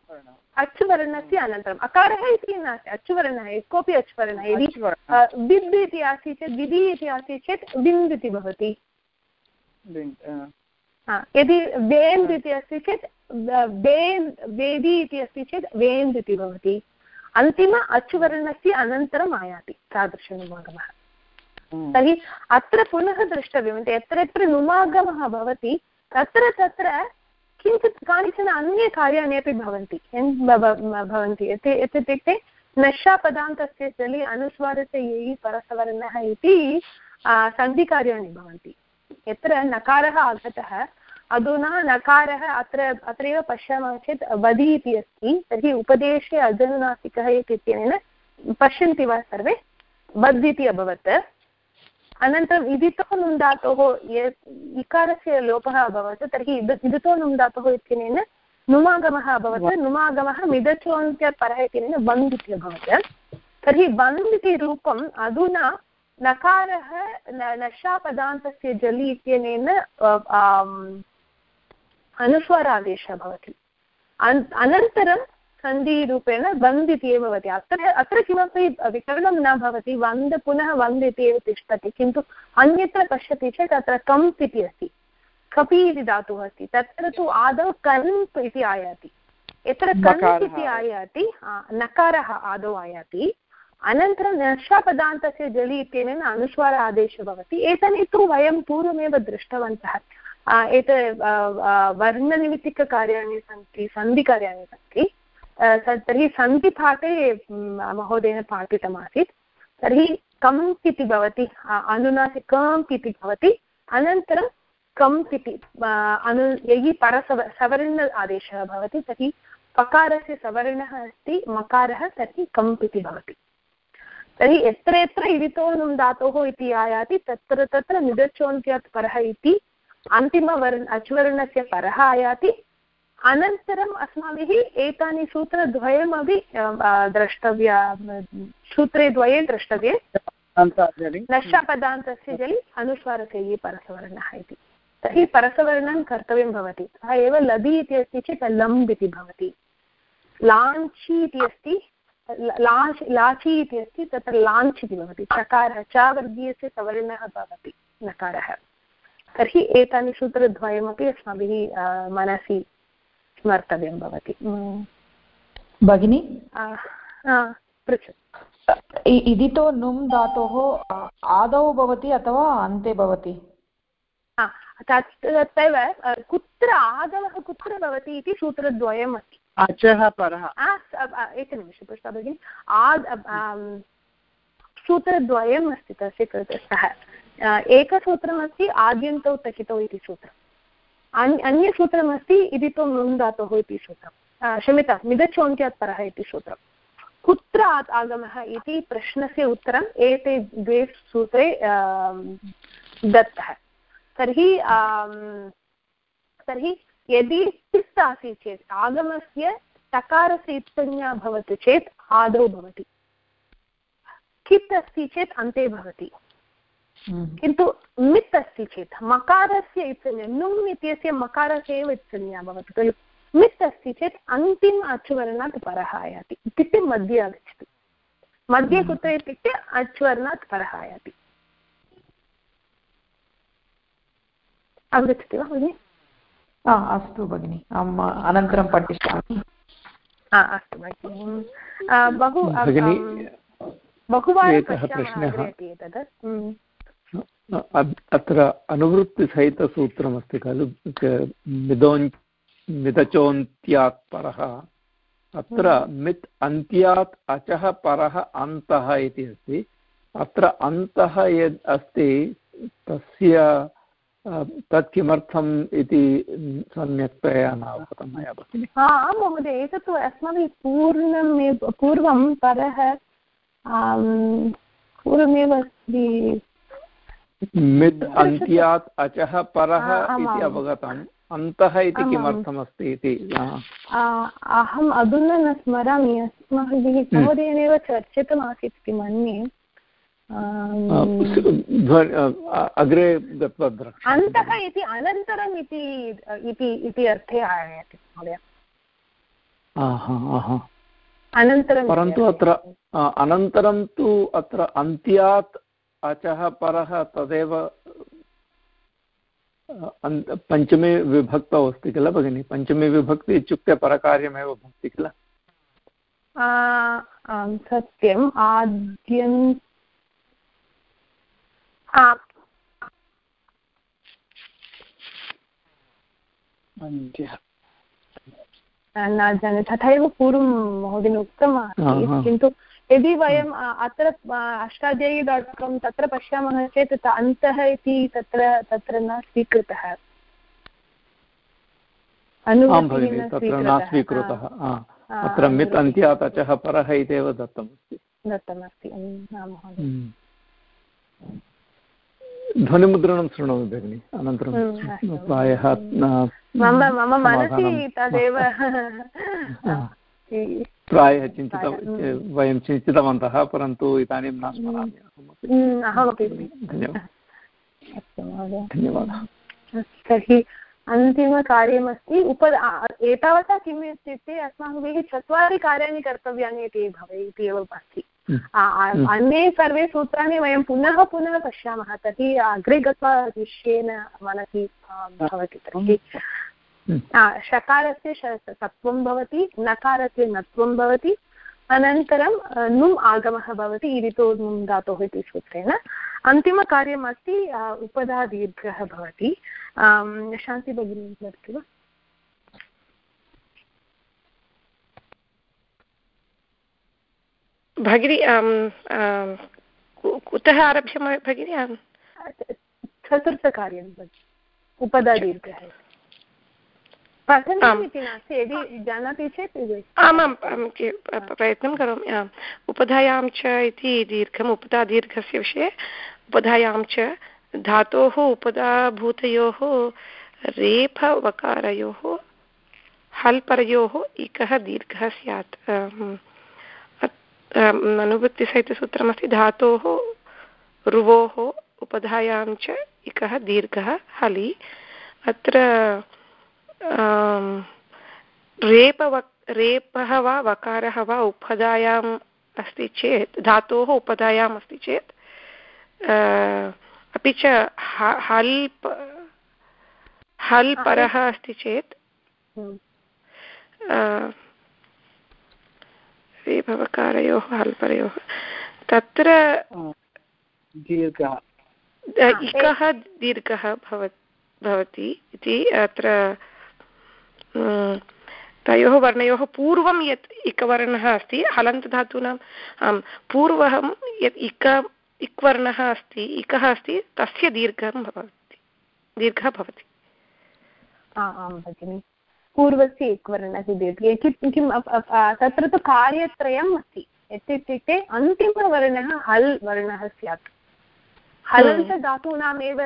अचुवर्णस्य अनन्तरम्। अकारः इति नास्ति। अचुवर्णः कोऽपि अचुवर्णः यदि बिद् इति आसीत् चेत् विधि इति आसीत् चेत् बिन्द् इति भवति। यदि वेन्द् इति अस्ति चेत् वेदि इति अस्ति चेत् वेन्द् इति भवति। अन्तिम अचुवर्णस्य अनन्तरम् आयाति तादृशनुमागमः। तर्हि अत्र पुनः द्रष्टव्यं यत्र यत्र नुमागमः भवति तत्र तत्र किञ्चित् कानिचन अन्ये कार्याणि अपि भवन्ति भवन्ति। इत्युक्ते नशापदान्तस्य चलि अनुस्वारस्य यैः परसवर्णः इति सन्धिकार्याणि भवन्ति। यत्र नकारः आगतः, अधुना नकारः अत्र अत्रैव पश्यामः चेत् वदि इति अस्ति, तर्हि उपदेशे अजनुनासिकः इत्यनेन पश्यन्ति वा सर्वे? वद् इति अभवत्। अनन्तरम् इदितो नुम् धातोः यत् इकारस्य लोपः अभवत् तर्हि इद इदितो नुम् धातोः इत्यनेन नुमागमः अभवत् नुमागमः मिदचोन्त्यपरः इत्यनेन बन्द् इति अभवत्। तर्हि बन्द् इति रूपम् अधुना नकारः नशापदान्तस्य जलि इत्यनेन अनुस्वारादेशः भवति अनन्तरं सन्धिरूपेण वन्द् इति एव भवति। अत्र अत्र किमपि विकरणं न भवति। वन्द् पुनः वन्द् इति एव तिष्ठति। किन्तु अन्यत्र पश्यति चेत् अत्र कम्प् इति अस्ति। कपि इति धातुः अस्ति। तत्र तु आदौ कन्प् इति आयाति। यत्र कन्प् इति आयाति नकारः आदौ आयाति अनन्तरं नष्टापदान्तस्य जलि इत्यनेन अनुस्वार आदेशः भवति। एतन् तु वयं पूर्वमेव दृष्टवन्तः। एत वर्णनिमित्तिककार्याणि सन्ति सन्धिकार्याणि सन्ति। तर्हि सन्धिपाठे महोदयेन पाठितमासीत्। तर्हि कम्प् इति भवति? अनुनासि कम्प् इति भवति? अनन्तरं कम्प् इति अनु, यदि परसव, सवर्ण आदेशः भवति, तर्हि पकारस्य सवर्णः अस्ति, मकारः, तर्हि कम्प् इति भवति? तर्हि यत्र यत्र इदितोनुं धातोः इति आयाति, तत्र तत्र निदर्चोन्त्यात् परः इति, अन्तिमवर्ण, अच्वर्णस्य परः आयाति अनन्तरम् अस्माभिः एतानि सूत्रद्वयमपि द्रष्टव्या सूत्रे द्वये द्रष्टव्ये। नष्टपदान्तस्य जलि अनुस्वारस्य परसवर्णः इति। तर्हि परसवर्णं कर्तव्यं भवति। सः एव लदि इति अस्ति चेत् लम्ब् इति भवति। लाञ्चि इति अस्ति लाच् लाचि इति अस्ति तत्र लाञ्च् इति भवति। चकारः च वर्गीयस्य सवर्णः भवति नकारः। तर्हि एतानि सूत्रद्वयमपि अस्माभिः मनसि स्मर्तव्यं भवति। भगिनि? पृच्छतु। इदितो नुम् धातोः आदौ भवति अथवा अन्ते भवति? तथैव कुत्र आदवः कुत्र भवति इति सूत्रद्वयम् अस्ति। अचः परः। एकनिमिषं पृष्टा भगिनि। आद् सूत्रद्वयम् अस्ति तस्य कृते सः। एकसूत्रमस्ति आद्यन्तौ तकितौ इति सूत्रम्। अन्यसूत्रमस्ति इदितो नुन् धातोः इति सूत्रं क्षम्यतां मिदचोन्त्यात् परः इति सूत्रं कुत्र आगमः इति प्रश्नस्य उत्तरम् एते द्वे सूत्रे दत्तः। तर्हि तर्हि यदि तिस् आसीत् चेत्, आगमस्य टकारस्य इत्संज्ञा भवति चेत् आदौ भवति। कित् अस्ति चेत् अन्ते भवति। किन्तु मित् अस्ति चेत् मकारस्य इत्संज्ञा नुम् इत्यस्य मकारस्य एव इत्संज्ञा भवति खलु। मित् अस्ति चेत् अन्तिम अचुवर्णात् परः आयाति इत्युक्ते मध्ये आगच्छति। मध्ये हम्म। कुत्र इत्युक्ते अच्वर्णात् परः आयाति अवगच्छति वा भगिनि? अस्तु भगिनि। अहम् अनन्तरं पठिष्यामि। अस्तु भगिनि। बहु बहुवारं पश्यामः एतत् हम्म। अत्र अनुवृत्तिसहितसूत्रमस्ति खलु मिदोन् मिदचोन्त्यात् परः अत्र हम्म। मित् अन्त्यात् अचः परः अन्तः इति अस्ति। अत्र अन्तः यद् अस्ति तस्य तत् किमर्थम् इति सम्यक्तया न अवगतं मया भगिनि। आं महोदय एतत् अस्माभिः पूर्णमेव पूर्वं परः पूर्वमेव अस्ति मित् अन्त्यात् अचः परः इति अवगतम्। अन्तः इति किमर्थमस्ति इति अहम् अधुना न स्मरामि। अस्माभिः हम्म। महोदयेनैव चर्चितमासीत् इति मन्ये। अग्रे गत्वा अन्तः इति अनन्तरम् इति इति अर्थे आयाति महोदय। अनन्तरं परन्तु अत्र अनन्तरं तु अत्र अन्त्यात् अचः परः तदेव पञ्चमे विभक्तौ अस्ति किल भगिनि? पञ्चमे विभक्ति इत्युक्ते परकार्यमेव भवति किल? सत्यम्। आद्यन् न जाने। तथैव पूर्वं महोदयेन उक्तम् किन्तु यदि वयम् अत्र अष्टाध्यायी डाट् काम् तत्र पश्यामः चेत् अन्तः इति तत्र तत्र न स्वीकृतः। स्वीकृतः। अत्र मित् अन्त्यात् अचः परः इत्येव दत्तमस्ति। दत्तमस्ति। ध्वनिमुद्रणं शृणोमि भगिनि। अनन्तरं प्रायः मम मनसि तदेव। प्रायः चिन्तित वयं चिन्तितवन्तः परन्तु इदानीं न स्मरामि अहमपि। धन्यवादः। धन्यवादः। तर्हि अन्तिमकार्यमस्ति। उप एतावता किम् इत्युक्ते अस्माभिः चत्वारि कार्याणि कर्तव्यानि इति भवेत् इति एव अस्ति। अन्ये सर्वे सूत्राणि वयं पुनः पुनः पश्यामः। तर्हि अग्रे गत्वा निश्चयेन मनसि भवति तर्हि। शकारस्य सत्वं भवति नकारस्य नत्वं भवति अनन्तरं नुम् आगमः भवति इरितो नुम् धातोः इति सूत्रेण। अन्तिमकार्यमस्ति उपधा दीर्घः भवति। शान्ति भगिनी वदति वा? भगिनी कुतः आरभ्य भगिनी? चतुर्थकार्यं भगिनि उपधा दीर्घः। पठनीयम् इति नास्ति यदि जानाति चेत् आमां प्रयत्नं करोमि आम्। उपधायां च इति दीर्घम् उपधादीर्घस्य विषये उपधायां च धातोः उपधाभूतयोः रेफवकारयोः हल्परयोः इकः दीर्घः स्यात्। अनुवृत्तिसहितसूत्रमस्ति धातोः रुवोः उपधायां च इकः दीर्घः हलि। अत्र रेपव रेपः वा वकारः वा उपधायाम् अस्ति चेत् धातोः उपधायाम् अस्ति चेत् अपि च हल् हल् परः अस्ति चेत् रेपवकारयोः हल् परयोः तत्र दीर्घः। इकः दीर्घः भवति इति अत्र तयोः वर्णयोः पूर्वं यत् इकवर्णः अस्ति, हलन्तधातूनां पूर्वं यत् इक, इक्वर्णः अस्ति, इकः अस्ति, तस्य दीर्घं भवति, दीर्घः भवति। आं भगिनि। पूर्वस्य इक्वर्णस्य दीर्घे। किं तत्र तु कार्यत्रयम् अस्ति। इत्युक्ते अन्तिमवर्णः हल् वर्णः स्यात्। हलन्तधातूनामेव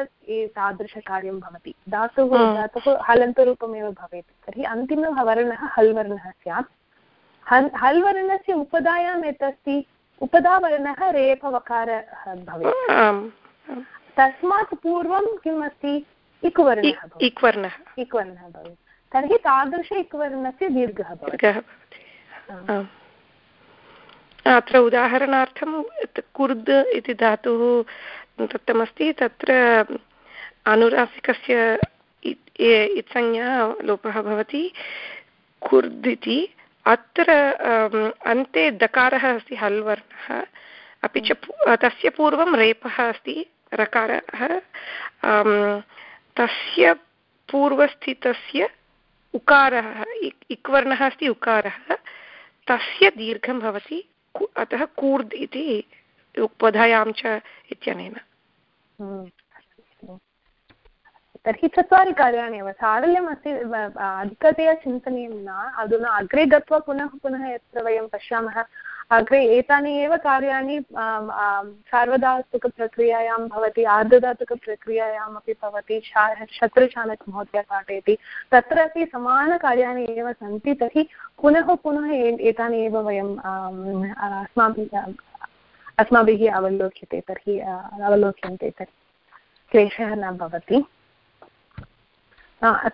तादृशकार्यं भवति। धातुः धातुः हलन्तरूपमेव भवेत्। तर्हि अन्तिमवर्णः हल् वर्णः स्यात्। हल् हल् वर्णस्य उपधायां यत् अस्ति उपधावर्णः रेफवकारः भवेत् तस्मात् पूर्वं किम् अस्ति इक्वर्णः इक्वर्णः। इक्वर्णः भवेत्। तर्हि तादृश इक्वर्णस्य दीर्घः भवति। अत्र उदाहरणार्थं कुर्द् इति धातुः दत्तमस्ति, तत्र अनुरासिकस्य इत्संज्ञा लोपः भवति। कुर्द् इति। अत्र अन्ते दकारः अस्ति हल् वर्णः अपि च तस्य पूर्वं रेपः अस्ति, रकारः। तस्य पूर्वस्थितस्य उकारः इक्वर्णः अस्ति, उकारः। तस्य दीर्घं भवति अतः कूर्द् इति। उपधायां च इत्यनेन। हम्म। तर्हि चत्वारि कार्याणि एव। सारल्यम् अस्ति अधिकतया चिन्तनीयं न। अधुना अग्रे गत्वा पुनः पुनः यत्र वयं पश्यामः। अग्रे एतानि एव कार्याणि सार्वधातुकप्रक्रियायां भवति आर्धधातुकप्रक्रियायाम् अपि भवति शत्रुचानक् महोदय पाठयति। तत्रापि समानकार्याणि एव सन्ति। तर्हि पुनः पुनः एतानि एव वयं अस्माभिः अस्माभिः अवलोक्यते तर्हि अवलोक्यन्ते तर्हि। क्लेशः न भवति।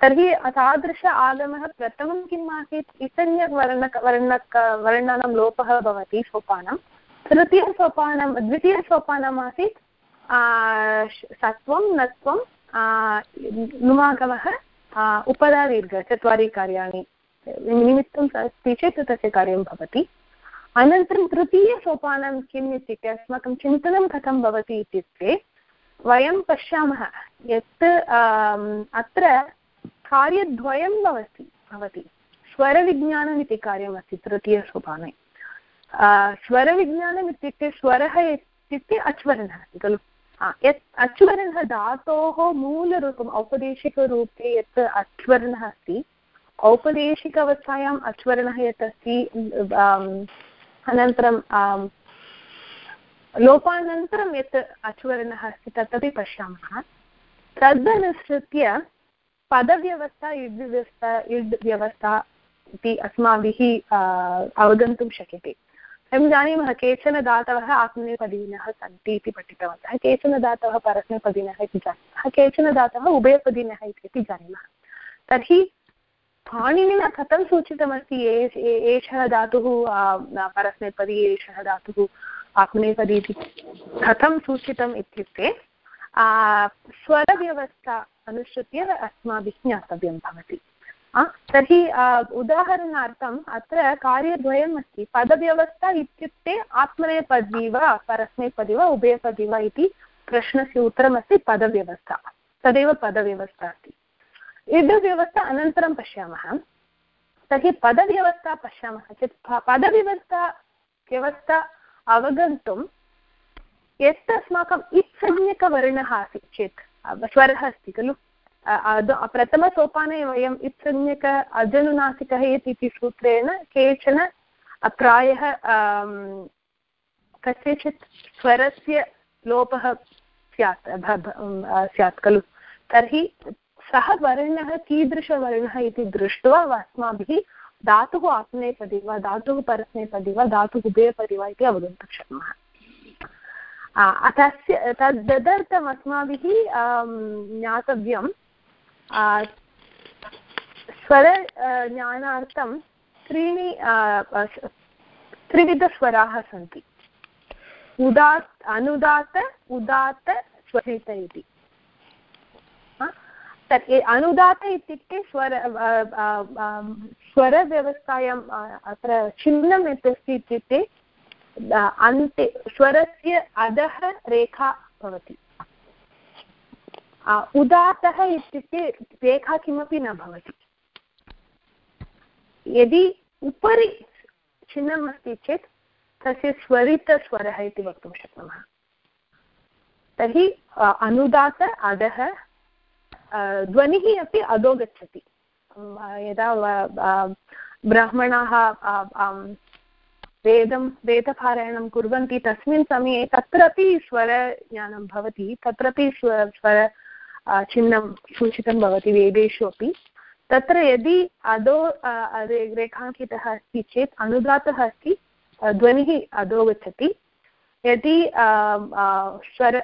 तर्हि तादृश आगमः प्रथमं किम् आसीत्? ईसन्यवर्ण वर्ण वर्णानां लोपः भवति सोपानं। तृतीयसोपानं द्वितीयसोपानम् आसीत् सत्वं नत्वं नुमागमः उपदादीर्घ चत्वारि कार्याणि। निमित्तम् अस्ति चेत् तस्य कार्यं भवति। अनन्तरं तृतीयसोपानं किम् इत्युक्ते अस्माकं चिन्तनं कथं भवति इत्युक्ते वयं पश्यामः यत् अत्र कार्यद्वयं भवति भवति। स्वरविज्ञानम् इति कार्यमस्ति तृतीयसोपाने स्वरविज्ञानम् इत्युक्ते स्वरः इत्युक्ते अच्वर्णः अस्ति, खलु? यत् अच्वर्णः धातोः मूलरूपम्, औपदेशिकरूपे यत् अच्वर्णः अस्ति औपदेशिक अवस्थायाम् अच्वर्णः यत् अस्ति अनन्तरं लोपानन्तरं यत् अचुवर्णः अस्ति तदपि पश्यामः। तदनुसृत्य पदव्यवस्था इड् व्यवस्था इड् व्यवस्था इति अस्माभिः अवगन्तुं शक्यते। वयं जानीमः, केचन धातवः आत्मनेपदीनः सन्ति इति पठितवन्तः, केचन धातवः परस्मैपदीनः इति जानीमः, केचन धातवः उभयपदीनः इति जानीमः। तर्हि पाणिनिना कथं सूचितमस्ति? एषः धातुः परस्मैपदी, एषः धातुः आत्मनेपदी इति कथं सूचितम् इत्युक्ते स्वरव्यवस्था अनुसृत्य अस्माभिः ज्ञातव्यं भवति। तर्हि उदाहरणार्थम् अत्र कार्यद्वयम् अस्ति। पदव्यवस्था इत्युक्ते आत्मनेपदी वा, परस्मैपदी वा, उभयपदी वा इति प्रश्नस्य उत्तरमस्ति पदव्यवस्था। तदेव पदव्यवस्था अस्ति। इडव्यवस्था अनन्तरं पश्यामः। तर्हि पदव्यवस्था पश्यामः चेत् पदव्यवस्था, व्यवस्था अवगन्तुं यत् अस्माकम् इत्संज्ञकवर्णः आसीत् चेत् स्वरः अस्ति खलु। प्रथमसोपाने वयम् इत्संज्ञक अजनुनासिकः इति सूत्रेण केचन प्रायः कस्यचित् स्वरस्य लोपः स्यात् स्यात् खलु। तर्हि सः वर्णः कीदृशवर्णः इति दृष्ट्वा अस्माभिः धातुः आत्मनेपदी वा धातुः परस्मैपदी वा धातुः उभयपदी वा इति अवगन्तुं शक्नुमः। तस्य तदर्थम् अस्माभिः ज्ञातव्यं। स्वर ज्ञानार्थं त्रीणि त्रिविधस्वराः सन्ति। उदात्, अनुदात उदात्त स्वरित इति। तत् अनुदात इत्युक्ते स्वर स्वरव्यवस्थायाम् अत्र छिन्नम् यत् अस्ति इत्युक्ते अन्ते, स्वरस्य अधः रेखा भवति। उदात्तः इत्युक्ते रेखा किमपि न भवति। यदि उपरि चिह्नम् अस्ति चेत्, तस्य स्वरितस्वरः इति वक्तुं शक्नुमः। तर्हि अनुदात अधः ध्वनिः अपि अधो गच्छति यदा ब्राह्मणाः वेदं, वेदपारायणं कुर्वन्ति तस्मिन् समये तत्रापि स्वरज्ञानं भवति, तत्रापि स्व, स्वर चिह्नं सूचितं भवति वेदेषु अपि। तत्र यदि अधो रेखाङ्कितः अस्ति चेत्, अनुदातः अस्ति ध्वनिः अधो गच्छति यदि स्वर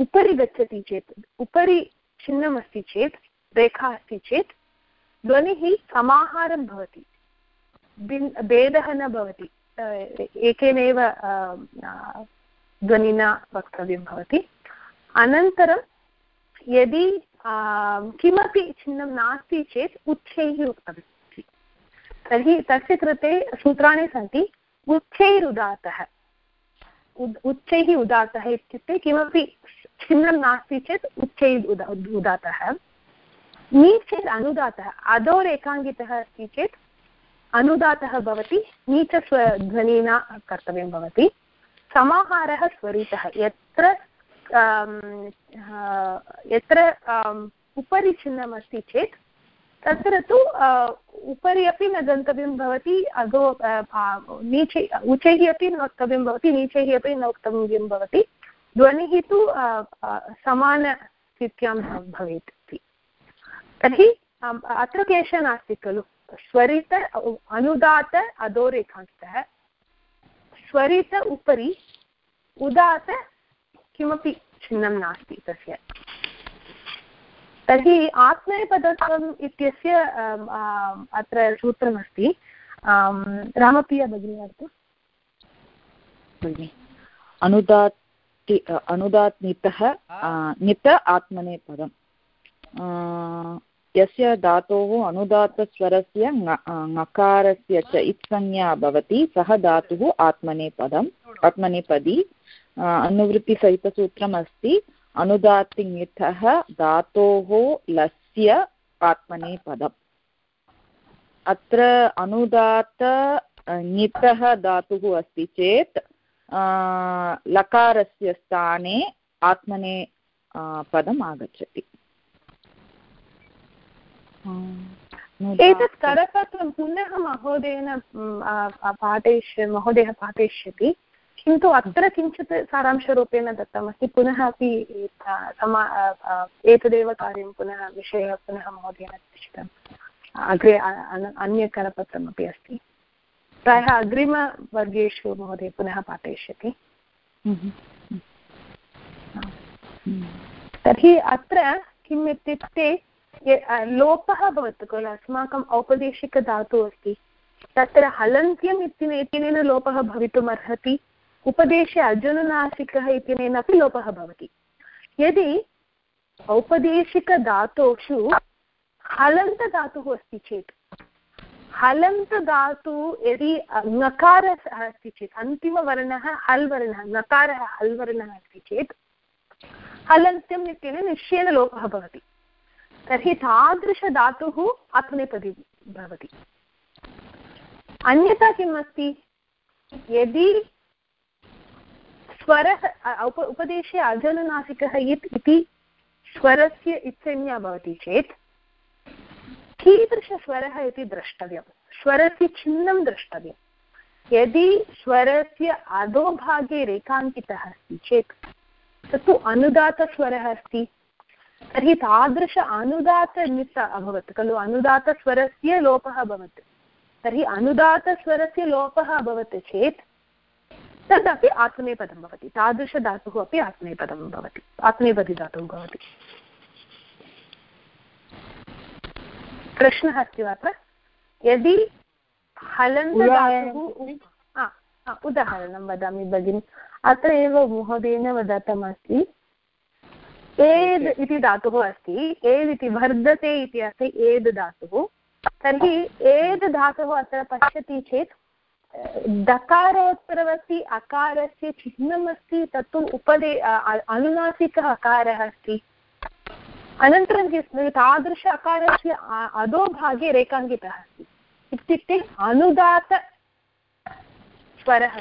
उपरि गच्छति चेत्, उपरि चिह्नम् अस्ति चेत्, रेखा अस्ति चेत्, ध्वनिः समाहारं भवति भेदः न भवति एकेनैव ध्वनिना वक्तव्यं भवति। अनन्तरं यदि किमपि चिह्नं नास्ति चेत् उच्चैः वक्तव्यं तर्हि, तस्य कृते सूत्राणि सन्ति उच्चैरुदातः उच्चैः उदातः इत्युक्ते किमपि चिह्नं नास्ति चेत् उच्चैः उदा उदातः नीचेत् अनुदातः अधो अस्ति चेत् अनुदातः भवति, नीचस्वध्वनिना कर्तव्यं भवति। समाहारः स्वरितः यत्र यत्र उपरि चिह्नमस्ति चेत् तत्र तु उपरि अपि न गन्तव्यं भवति, अधो नीचे, उचैः अपि न वक्तव्यं भवति, नीचैः अपि न वक्तव्यं भवति। ध्वनिः तु समानस्थित्यां भवेत् इति तर्हि अत्र क्लेशः नास्ति खलु स्वरित अनुदात अधोरेखांशः स्वरित उपरि उदात किमपि चिह्नं नास्ति तस्य तर्हि आत्मनेपदत्वम् इत्यस्य अत्र सूत्रमस्ति रामप्रिया भगिनी वदतु अनुदात्ति अनुदात्नितः नित आत्मनेपदम् यस्य धातोः अनुदात्तस्वरस्य ङकारस्य च इत्संज्ञा भवति सः धातुः आत्मनेपदम् आत्मनेपदी अनुवृत्तिसहितसूत्रम् अस्ति अनुदात्तिङितः धातोः लस्य आत्मनेपदम् अत्र अनुदात्त ङितः धातुः अस्ति चेत् लकारस्य स्थाने आत्मने पदम् आगच्छति। एतत् करपत्रं पुनः महोदयेन पाठयिष्य महोदयः पाठयिष्यति किन्तु अत्र किञ्चित् सारांशरूपेण दत्तमस्ति। पुनः अपि समा एतदेव कार्यं पुनः विषयः पुनः महोदयेन दर्शितम् अग्रे अन्यकरपत्रमपि अस्ति। प्रायः अग्रिमवर्गेषु महोदय पुनः पाठयिष्यति। तर्हि अत्र किम् इत्युक्ते लोपः भवतु खलु, अस्माकम् औपदेशिकधातुः अस्ति। तत्र हलन्त्यम् इत्यनेन लोपः भवितुम् अर्हति उपदेशे अर्जुननासिकः इत्यनेन अपि लोपः भवति। यदि औपदेशिकधातोषु हलन्तधातुः अस्ति चेत् हलन्तधातु यदि ङकारः अस्ति चेत्, अन्तिमवर्णः हल् वर्णः ङकारः हल् वर्णः अस्ति चेत् हलन्त्यम् इत्यनेन निश्चयेन लोपः भवति। तर्हि तादृशधातुः आत्मनेपदी भवति। अन्यथा किम् अस्ति यदि स्वरः उप, उपदेशे अजनुनासिकः यत् इति स्वरस्य इत्संज्ञा भवति चेत् कीदृशस्वरः इति द्रष्टव्यं स्वरस्य चिह्नं द्रष्टव्यं यदि स्वरस्य अधोभागे रेखाङ्कितः अस्ति चेत्, तत्तु अनुदातस्वरः अस्ति। तर्हि तादृश अनुदातनित अभवत्, खलु? अनुदातस्वरस्य लोपः अभवत्। तर्हि अनुदातस्वरस्य लोपः अभवत् चेत्, तदपि आत्मनेपदं भवति। तादृशधातुः अपि आत्मनेपदं भवति। आत्मनेपदिधातुः भवति। प्रश्नः अस्ति वा अत्र? यदि हलन्तधातुः उदाहरणं वदामि भगिनि। अत्र एव महोदयेन वदतमस्ति। एद् इति धातुः अस्ति। एद् इति वर्धते इति अस्ति एद् धातुः। तर्हि एद् धातुः अत्र पश्यति चेत् दकारोत्तरवति अकारस्य चिह्नम् अस्ति तत्तु उपदे अनुनासिकः अकारः अस्ति। अनन्तरं किम् तादृश अकारस्य अधोभागे रेखाङ्कितः अस्ति। इत्युक्ते अनुदात स्वरः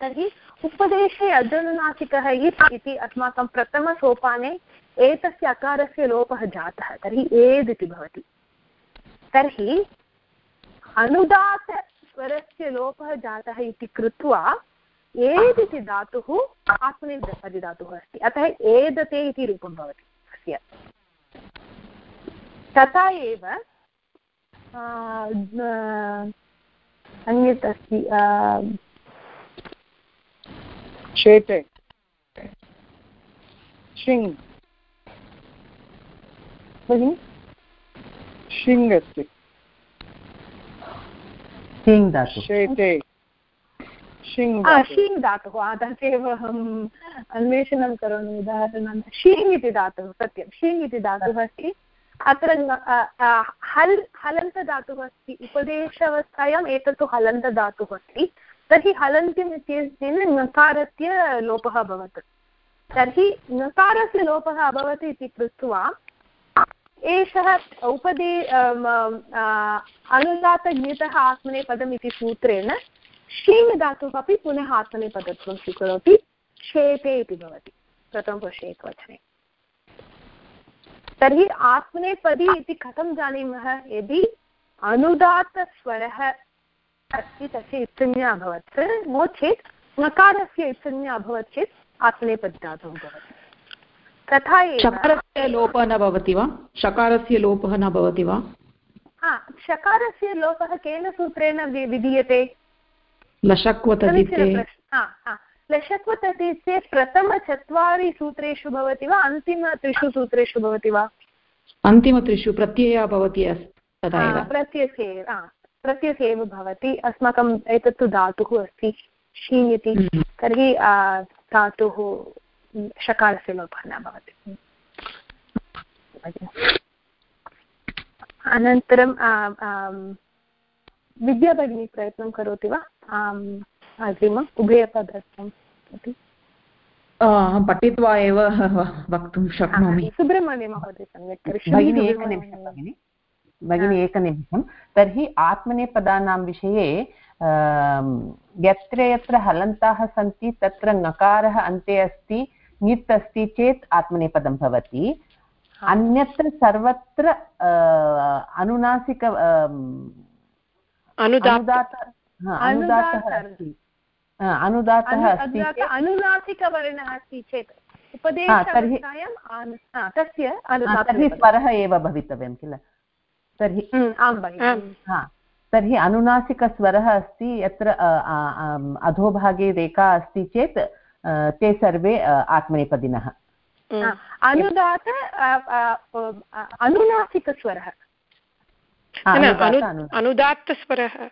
तर्हि उपदेशे अजनुनासिकः इत् अस्माकं प्रथमसोपाने एतस्य अकारस्य लोपः जातः। तर्हि एद् इति भवति। तर्हि अनुदातस्वरस्य लोपः जातः इति कृत्वा एद् इति धातुः आत्मनेपदि अस्ति। अतः एदते इति रूपं भवति। अस्य तथा एव अन्यत् अस्ति शेते शिङ् भगिनि? शिङ् अस्ति शेते शिङ् धातुः। तदेव अहम् अन्वेषणं करोमि उदाहरणं शीङ् इति धातुः सत्यं शीङ् इति धातुः अस्ति। अत्र हल् हलन्तधातुः अस्ति उपदेशावस्थायाम् एतत्तु हलन्तधातुः अस्ति। तर्हि हलन्त्यम् इत्यनेन नकारस्य लोपः अभवत्। तर्हि नकारस्य लोपः अभवत् इति कृत्वा एषः उपदे अनुदातज्ञतः आत्मनेपदम् इति सूत्रेण शीङ् धातुः अपि पुनः आत्मनेपदत्वं स्वीकरोति शेते इति भवति प्रथमपुरुषे एकवचने तर्हि आत्मनेपदी इति कथं जानीमः यदि अनुदातस्वरः अस्ति तस्य इत्संज्ञा अभवत् नो चेत् नकारस्य इत्संज्ञा अभवत् चेत् आत्मनेपद्धातुः भवति तथा शकारस्य लोपः न भवति वा शकारस्य लोपः न भवति वा हा शकारस्य लोपः केन सूत्रेण विधीयते लशक्वतदिते लशत्वतति प्रथमचत्वारि सूत्रेषु भवति वा अन्तिमत्रिषु सूत्रेषु भवति वा? अन्तिमत्रिषु प्रत्ययः भवति तथा एव। प्रत्ययस्य एव प्रत्ययस्य एव भवति। अस्माकम् एतत्तु धातुः अस्ति शीयति हम्म। तर्हि धातुः शकारस्य लोपः न भवति। अनन्तरं विद्याभगिनी प्रयत्नं करोति वा? अग्रिमम् उभयपदर्थम् इति अहं पठित्वा एव वक्तुं शक्नोमि। सुब्रह्मण्यमहोदय सम्यक् भगिनी एकनिमिषं भगिनि। भगिनि एकनिमिषं तर्हि आत्मनेपदानां विषये यत्र यत्र हलन्ताः सन्ति तत्र ङकारः अन्ते अस्ति ङित् अस्ति चेत् आत्मनेपदं भवति। अन्यत्र सर्वत्र अनुनासिक अनुदात अनुदातः अस्ति। अनुदातः अस्ति अनुनासिकवर्णः अस्ति चेत्। तस्य तर्हि स्वरः एव भवितव्यं किल? तर्हि हम्म, तर्हि अनुनासिकस्वरः अस्ति यत्र अधोभागे रेखा अस्ति चेत् ते सर्वे आत्मनेपदिनः। हम्म। अनुदात अनुनासिकस्वरः। अनुदात्तस्वरः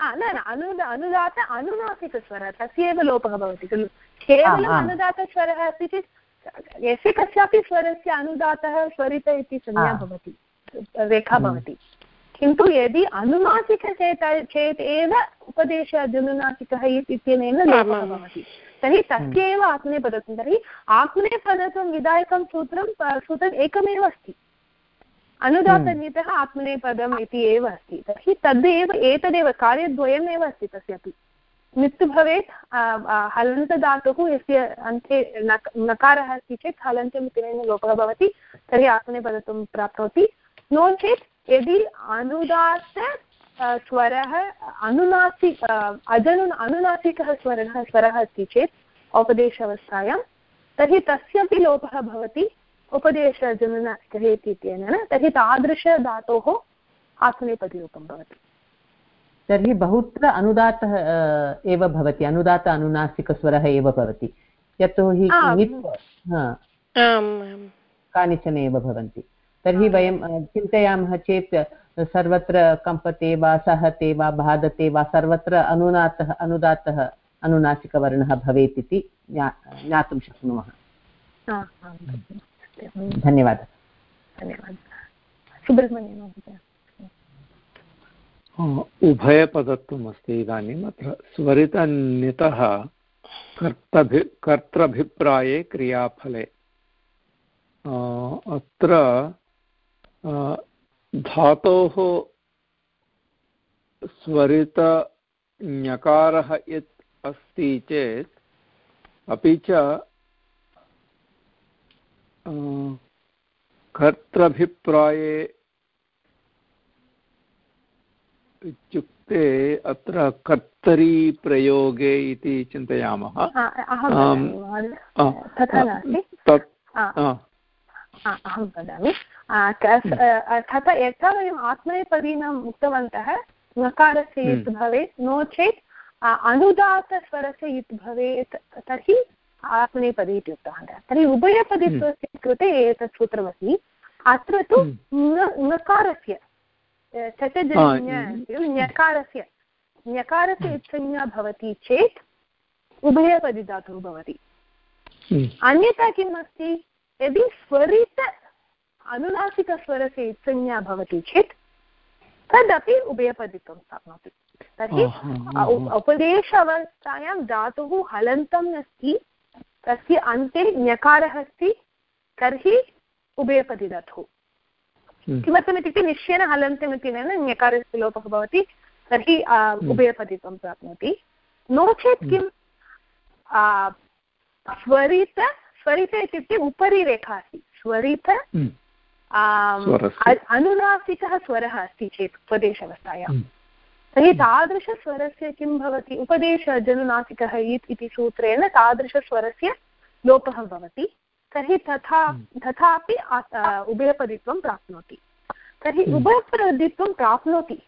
न न अनुद अनुदात अनुनासिकस्वरः तस्य एव लोपः भवति खलु केवलम् अनुदातस्वरः अस्ति चेत् यस्य कस्यापि स्वरस्य अनुदातः स्वरित इति संज्ञा भवति रेखा भवति किन्तु यदि अनुनासिक चेत् चेत् एव उपदेश अनुनासिकः इत्यनेन लोपः भवति तर्हि तस्य एव आत्मनेपदत्वं तर्हि आत्मनेपदत्वं विधायकं सूत्रं सूत्रम् एकमेव अस्ति अनुदातनीतः आत्मनेपदम् इति एव अस्ति। तर्हि तदेव एतदेव कार्यद्वयमेव अस्ति तस्यापि नित् भवेत् हलन्तधातुः यस्य अन्ते नक नकारः अस्ति चेत् हलन्त्यम् इत्यनेन लोपः भवति तर्हि आत्मनेपदत्वं प्राप्नोति। नो चेत् यदि अनुदात्त स्वरः अनुनासिक अजनु अनुनासिकः स्वरः स्वरः अस्ति चेत् औपदेशावस्थायां तर्हि तस्यापि लोपः भवति। उपदेशजननासिकः इत्यनेन तर्हि तादृशधातोः आत्मनेपदिरूपं भवति। तर्हि बहुत्र अनुदातः एव भवति अनुदात अनुनासिकस्वरः एव भवति। यतोहि कानिचन एव भवन्ति। तर्हि वयं चिन्तयामः चेत् सर्वत्र कम्पते वा सहते वा बाधते वा सर्वत्र अनुनातः अनुदातः अनुनासिकवर्णः भवेत् इति ज्ञातुं शक्नुमः। धन्यवादः। धन्यवादः। सुब्रह्मण्यं महोदय। उभयपदत्वम् अस्ति इदानीम् अत्र स्वरितन्यतः कर्तभि कर्तृभिप्राये क्रियाफले। अत्र धातोः स्वरितञकारः यत् अस्ति चेत् अपि च कर्तृभिप्राये इत्युक्ते अत्र कर्तरीप्रयोगे इति चिन्तयामः। तथा नास्ति? अहं वदामि। तथा यथा वयम् आत्मनेपदीनाम् उक्तवन्तः। नकारस्य हम्म। यत् भवेत् नो चेत् अनुदातस्वरस्य यत् भवेत् तर्हि आत्मनेपदी इति उक्तवन्तः तर्हि उभयपदित्वस्य कृते एतत् सूत्रमस्ति। अत्र तु हम्म। नकारस्य चचजन्य ञकारस्य। ञकारस्य इत्संज्ञा भवति चेत् उभयपदिधातुः भवति। हम्म। अन्यथा किम् अस्ति? यदि स्वरित अनुनासिकस्वरस्य इत्संज्ञा भवति चेत् तदपि उभयपदित्वं प्राप्नोति तर्हि उपदेश अवस्थायां धातुः हलन्तम् अस्ति। तस्य अन्ते ञकारः अस्ति तर्हि उभयपदिधातुः हम्म। किमर्थमित्युक्ते निश्चयेन हलन्तमिति न ञकारस्य लोपः भवति तर्हि हम्म। उभयपदित्वं प्राप्नोति। नो चेत् हम्म। किं स्वरित स्वरित इत्युक्ते उपरि रेखा अस्ति। स्वरित अनुनासिकः स्वरः अस्ति चेत् उपदेशावस्थायां। तर्हि तादृशस्वरस्य किं भवति? उपदेशजनुनासिकः इत् इति सूत्रेण तादृशस्वरस्य लोपः भवति। तर्हि तथा हम्म। तथापि उभयपदित्वं प्राप्नोति। तर्हि हम्म। उभयपदित्वं प्राप्नोति।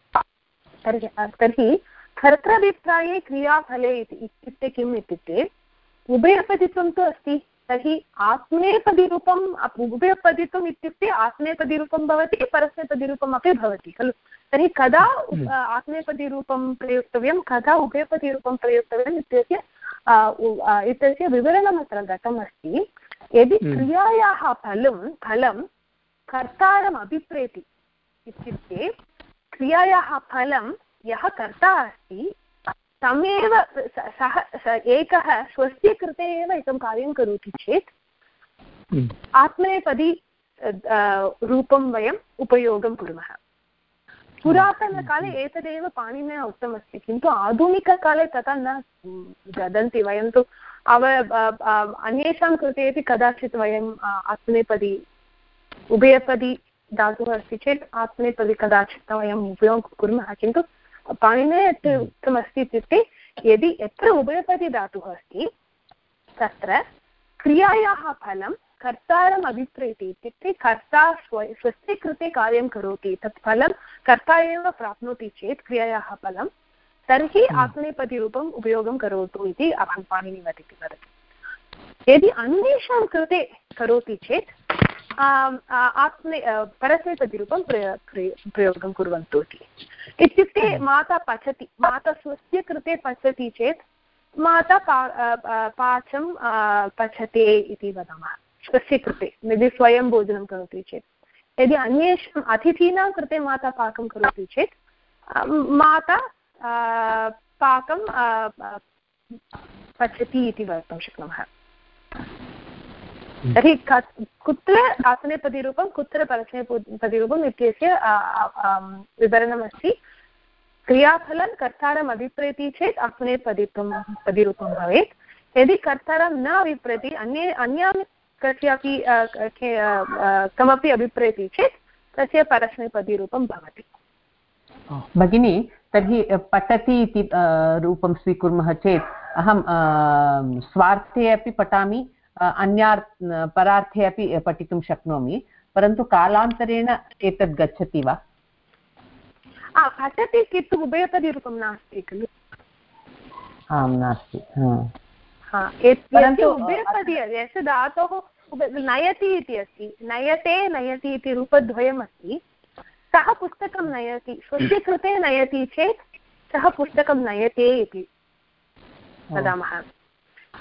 तर्हि तर्हि कर्तृभिप्राये क्रियाफले इति इत्युक्ते किम् इत्युक्ते उभयपदित्वं तु अस्ति। तर्हि आत्मेपदिरूपम् उभयपदित्वम् इत्युक्ते आत्मेपदिरूपं भवति परस्मैपदिरूपम् अपि भवति खलु तर्हि कदा हम्म। आत्मेपदिरूपं प्रयोक्तव्यं कदा उभयपदिरूपं प्रयोक्तव्यम् इत्यस्य इत्यस्य विवरणम् अत्र दत्तमस्ति यदि हम्म। क्रियायाः फलं फलं कर्तारम् अभिप्रेति इत्युक्ते क्रियायाः फलं यः कर्ता अस्ति तमेव सः एकः स्वस्य कृते एव एकं कार्यं करोति चेत् हम्म। आत्मनेपदी रूपं वयम् उपयोगं कुर्मः पुरातनकाले हम्म। एतदेव पाणिनिना उक्तमस्ति किन्तु आधुनिककाले तथा न वदन्ति वयं तु अव अन्येषां कृते अपि कदाचित् वयम् आत्मनेपदी उभयपदी धातुः अस्ति चेत् आत्मनेपदी कदाचित् वयम् उपयोगं कुर्मः किन्तु पाणिने यत् उक्तमस्ति इत्युक्ते यदि यत्र उभयपदी धातुः अस्ति तत्र क्रियायाः फलं कर्तारम् अभिप्रेति इत्युक्ते कर्ता स्व स्वस्य कृते कार्यं करोति तत् फलं कर्ता एव प्राप्नोति चेत् क्रियायाः फलं तर्हि हम्म। आत्मनेपदिरूपम् उपयोगं करोतु इति अहं पाणिनि वदति वदति यदि अन्येषां कृते करोति चेत् आत्मे परस्मैपदिरूपं प्रयोगं कुर्वन्तु इति। इत्युक्ते हम्म। माता पचति माता स्वस्य कृते पचति चेत् माता पा पाचं पचते इति वदामः। स्वस्य कृते यदि स्वयं भोजनं करोति चेत्। यदि अन्येषाम् अतिथीनां कृते माता पाकं करोति चेत् माता पाकं पचति इति वक्तुं शक्नुमः। तर्हि कुत्र आसनेपदिरूपं कुत्र परस्मैपदिरूपम् इत्यस्य विवरणमस्ति। क्रियाफलं कर्तारम् अभिप्रति चेत् आत्मनेपदित्वं पदिरूपं भवेत्। यदि कर्तारं न अभिप्रति अन्ये अन्यां कस्यापि कमपि अभिप्रति चेत् तस्य परस्मैपदीरूपं भवति। भगिनी तर्हि पठति इति रूपं स्वीकुर्मः चेत् अहं स्वार्थे अपि पठामि। अन्यार् परार्थे अपि पठितुं शक्नोमि परन्तु कालान्तरेण एतद् गच्छति वा? पठति किन्तु उभयपदीरूपं नास्ति खलु। आं नास्ति यस्य धातोः नयति इति अस्ति नयते नयति इति रूपद्वयम् अस्ति सः पुस्तकं नयति स्वस्य कृते नयति चेत् सः पुस्तकं नयते इति वदामः।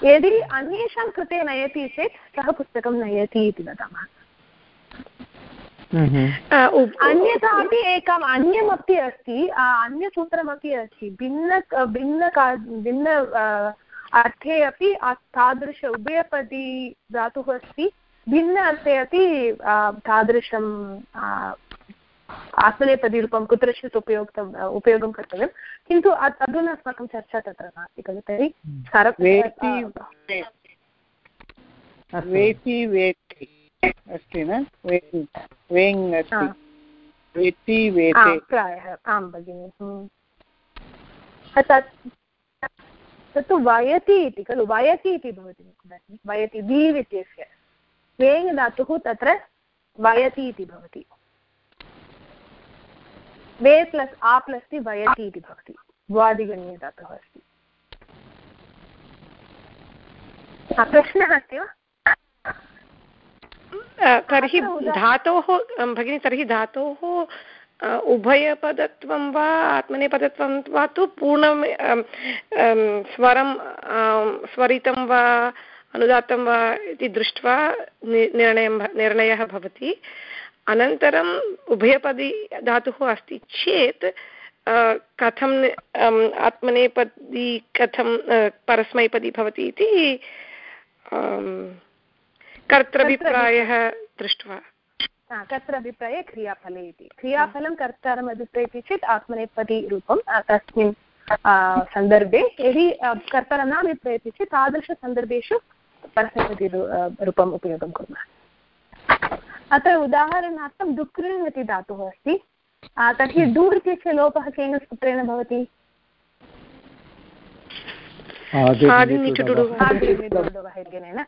यदि अन्येषां कृते नयति चेत् सः पुस्तकं नयति इति वदामः। अन्यथा अपि एकम् अन्यमपि अस्ति अन्यसूत्रमपि अस्ति। भिन्न भिन्न भिन्न अर्थे अपि तादृश उभयपदी धातुः अस्ति। भिन्न अर्थे अपि तादृशं आत्मनेपदीरूपं कुत्रचित् उपयोक्तम् उपयोगं कर्तव्यं। किन्तु अधुना अस्माकं चर्चा तत्र नास्ति खलु तर्हि वेति वेति अस्ति। न? वेङ् अस्ति। वेति वेते। प्रायः। आं भगिनि। तत्तु वयति इति खलु। वयति इति भवति वयति दीव् इत्यस्य। वेङ् धातुः तत्र वयति इति भवति। वे प्लस् आ प्लस् टि वयति इति भवति। द्वादिगणीयधातुः अस्ति प्रश्नः अस्ति वा? तर्हि धातोः भगिनि तर्हि धातोः उभयपदत्वं वा आत्मनेपदत्वं वा तु पूर्णं स्वरं स्वरितं वा अनुदात्तं वा इति दृष्ट्वा निर्णयं निर्णयः भवति। अनन्तरम् उभयपदी धातुः अस्ति चेत् कथम् आत्मनेपदी कथं परस्मैपदी भवति इति कर्तृभिप्रायः दृष्ट्वा। कर्तृभिप्राये क्रियाफले इति। क्रियाफलं कर्तारम् अभिप्रयति चेत् आत्मनेपदी रूपं तस्मिन् सन्दर्भे। यदि कर्तारं न अभिप्रयति चेत् तादृशसन्दर्भेषु परस्मैपदी रूपम् उपयोगं कुर्मः। अत्र उदाहरणार्थं डुक्रिण् इति धातुः अस्ति। तर्हि डु इत्यस्य लोपः केन सूत्रेण भवति?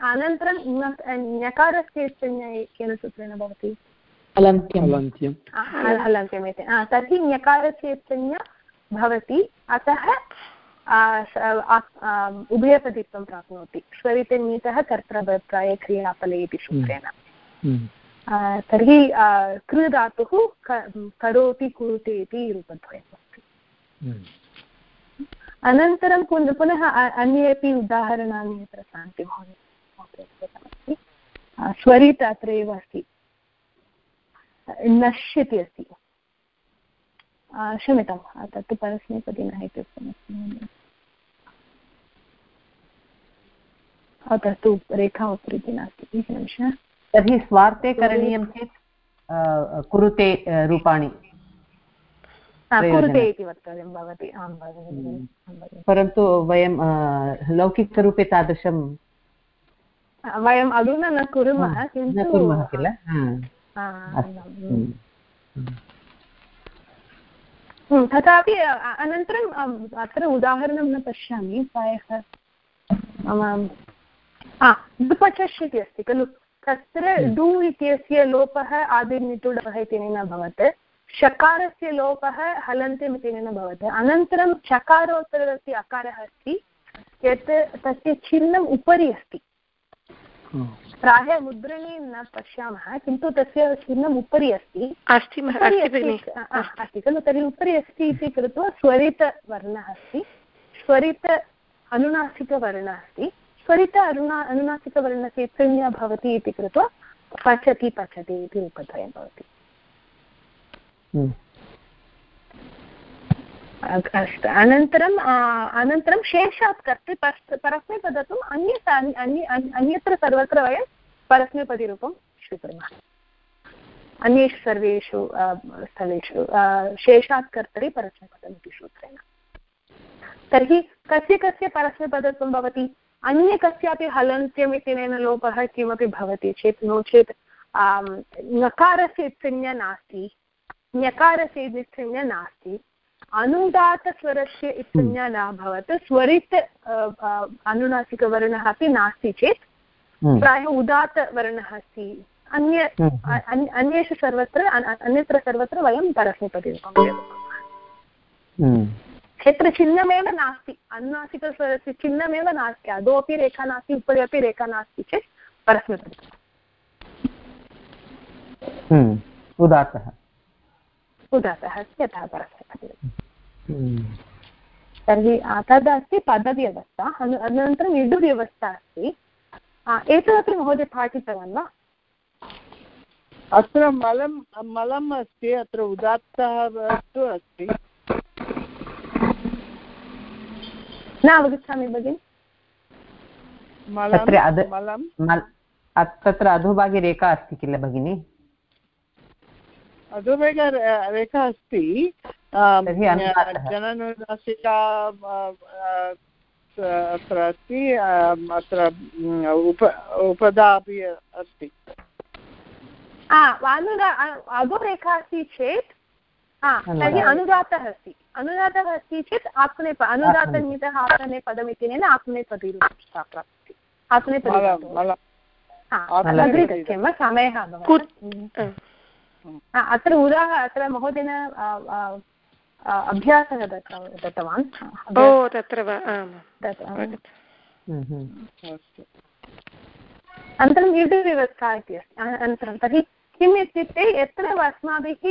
अनन्तरं ञकारस्य केन सूत्रेण भवति? हलन्त्यम् इति। तर्हि ञकारस्य संज्ञा भवति। अतः उभयपदित्वं प्राप्नोति। स्वरितनीतः कर्तृभिप्राय क्रियाफले इति सूत्रेण। तर्हि कृ धातुः करोति कुरुते इति रूपद्वयम् अनन्तरं पुनः अन्येपि उदाहरणानि अत्र सन्ति महोदय स्वरित अत्र एव अस्ति। नश्यति अस्ति। क्षम्यतां तत्तु परस्मैपदी न इत्युक्तमस्ति तत्तु रेखा उपरि नास्ति एकनिमिषः तर्हि स्वार्थे करणीयं चेत् कुरुते रूपाणि कुरुते इति वक्तव्यं भवति। आं भगिनि परन्तु वयं लौकिकरूपे तादृशं वयम् अधुना न कुर्मः न कुर्मः किल? तथापि अनन्तरम् अत्र उदाहरणं न पश्यामि प्रायः मम दुपचष्यति अस्ति खलु? तत्र डु इत्यस्य लोपः आदिर्निटुडः इत्यनेन अभवत् शकारस्य लोपः हलन्त्यम् इत्यनेन भवत्। अनन्तरं चकारोत्तरस्य अकारः अस्ति। यत् तस्य चिह्नम् उपरि अस्ति। प्रायः मुद्रणे न पश्यामः किन्तु तस्य चिह्नम् उपरि अस्ति। अस्ति। अस्ति खलु तर्हि उपरि अस्ति इति कृत्वा स्वरितवर्णः अस्ति। स्वरित अनुनासिकवर्णः अस्ति। स्वरित अनुना अनुनासिकवर्णस्य संज्ञा भवति इति कृत्वा पचति पचति इति रूपद्वयं भवति। अस्तु। अनन्तरम् अनन्तरं शेषात् कर्तृ परस्मैपदत्वम् अन्य अन्य अन्यत्र सर्वत्र वयं परस्मैपदिरूपं स्वीकुर्मः। अन्येषु सर्वेषु स्थलेषु शेषात् कर्तरि परस्मैपदम् इति सूत्रेण। तर्हि कस्य कस्य परस्मैपदत्वं भवति? अन्य कस्यापि हलन्त्यमित्यनेन लोपः किमपि भवति चेत् नो चेत् नकारस्य इत्संज्ञा नास्ति। ञकारस्य इत्संज्ञा नास्ति। अनुदातस्वरस्य इत्संज्ञा न भवत्। स्वरित अनुनासिकवर्णः अपि नास्ति चेत् हम्म। प्रायः उदात्तवर्णः अस्ति। अन्य हम्म। अन्येषु सर्वत्र अन्यत्र सर्वत्र वयं परस्मैपदरूपं हम्म। क्षेत्र चिह्नमेव नास्ति अनुनासिकस्वरस्य चिह्नमेव नास्ति अधोपि रेखा नास्ति उपरि अपि रेखा नास्ति चेत् परस्मैपदम् उदात्तः। उदात्तः अस्ति यतः परस्मैपदम् तर्हि तदस्ति पदव्यवस्था अनन्तरम् इडुव्यवस्था अस्ति। एतदपि महोदय पाठितवान् वा? अत्र मलं मलम् अस्ति अत्र उदात्तः अस्ति। न अवगच्छामि भगिनि। तत्र अधोभागे रेखा अस्ति किल भगिनि? अधोभाग रेखा अस्ति। जननुनासिका अत्र अस्ति। अत्र उप उपदा अपि अस्ति। अधोरेखा अस्ति चेत् तर्हि अनुदातः अस्ति। अनुदातः अस्ति चेत् आत्मने अनुदातनिमितः आत्मने पदम् इत्यनेन आत्मनेपदीरूपा प्राप्यते आत्मनेपदी अग्रे गच्छेम समयः अत्र उदाह अत्र महोदयेन अभ्यासः दत्तवान्। ओ तत्र वा अनन्तरं ईडुव्यवस्था इति अस्ति। अनन्तरं तर्हि किम् इत्युक्ते यत्र अस्माभिः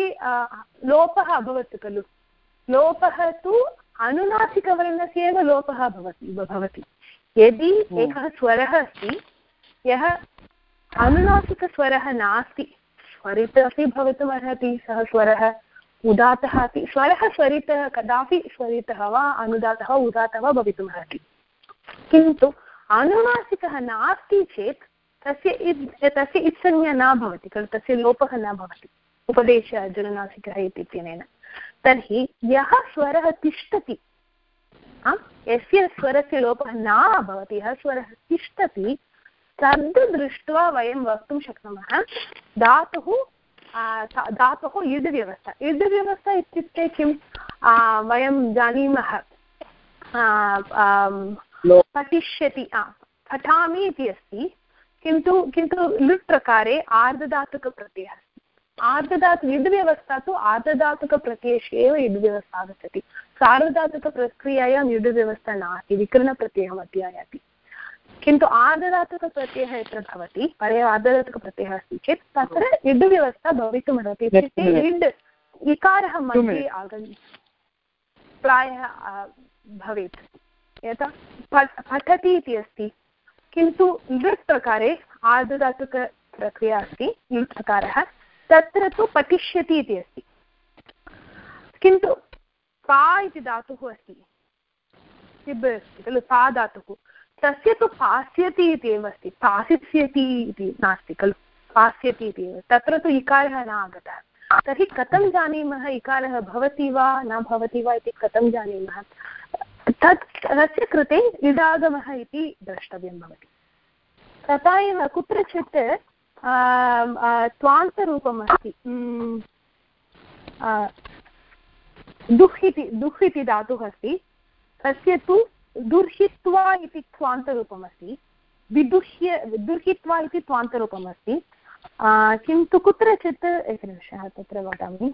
लोपः अभवत् खलु। लोपः तु अनुनासिकवर्णस्य एव लोपः भवति भवति। यदि एकः स्वरः अस्ति यः अनुनासिकस्वरः नास्ति स्वरित अपि भवितुमर्हति सः स्वरः उदातः अपि स्वरः स्वरितः कदापि स्वरितः वा अनुदातः उदातः वा भवितुमर्हति किन्तु अनुनासिकः नास्ति चेत् तस्य तस्य इत्संज्ञा न भवति खलु तस्य लोपः न भवति उपदेश जननासिकः इत्यनेन। तर्हि यः स्वरः तिष्ठति यस्य स्वरस्य लोपः न भवति यः स्वरः तिष्ठति तद् दृष्ट्वा वयं वक्तुं शक्नुमः धातुः धातोः इड् व्यवस्था इड् व्यवस्था इत्युक्ते किं? वयं जानीमः पठिष्यति पठामि इति अस्ति किन्तु किन्तु लुट् प्रकारे आर्धधातुकप्रत्ययः अस्ति। आर्धधातु इड् व्यवस्था तु आर्धधातुकप्रत्ययेषु एव इड् व्यवस्था आगच्छति। सार्वधातुकप्रक्रियायां इड् व्यवस्था नास्ति विकरणप्रत्ययः मध्ये आयाति। किन्तु आर्धधातुकप्रत्ययः यत्र भवति परे आर्धधातुकप्रत्ययः अस्ति चेत् तत्र इड् व्यवस्था भवितुमर्हति इत्युक्ते इड् इकारः मध्ये आगन् प्रायः भवेत्। यथा पठति इति अस्ति। किन्तु लृट् प्रकारे आर्धधातुकप्रक्रिया अस्ति लृट् प्रकारः तत्र तु पठिष्यति इति अस्ति। किन्तु पा इति धातुः अस्ति सिब् अस्ति खलु पा धातुः, तस्य तु पास्यति इति एव अस्ति, पासिष्यति इति नास्ति खलु, पास्यति इति एव। तत्र तु इकारः न आगतः। तर्हि कथं जानीमः, इकारः भवति वा न भवति वा इति कथं जानीमः? तत् तस्य कृते इडागमः इति द्रष्टव्यं भवति। तथा एव कुत्रचित् त्वान्तरूपम् अस्ति दुह् इति दुह् इति धातुः अस्ति। तस्य तु दुर्हित्वा इति त्वान्तरूपमस्ति। विदुह्य, दुर्हित्वा इति त्वान्तरूपमस्ति। किन्तु कुत्रचित्, एकनिमिषः तत्र वदामि।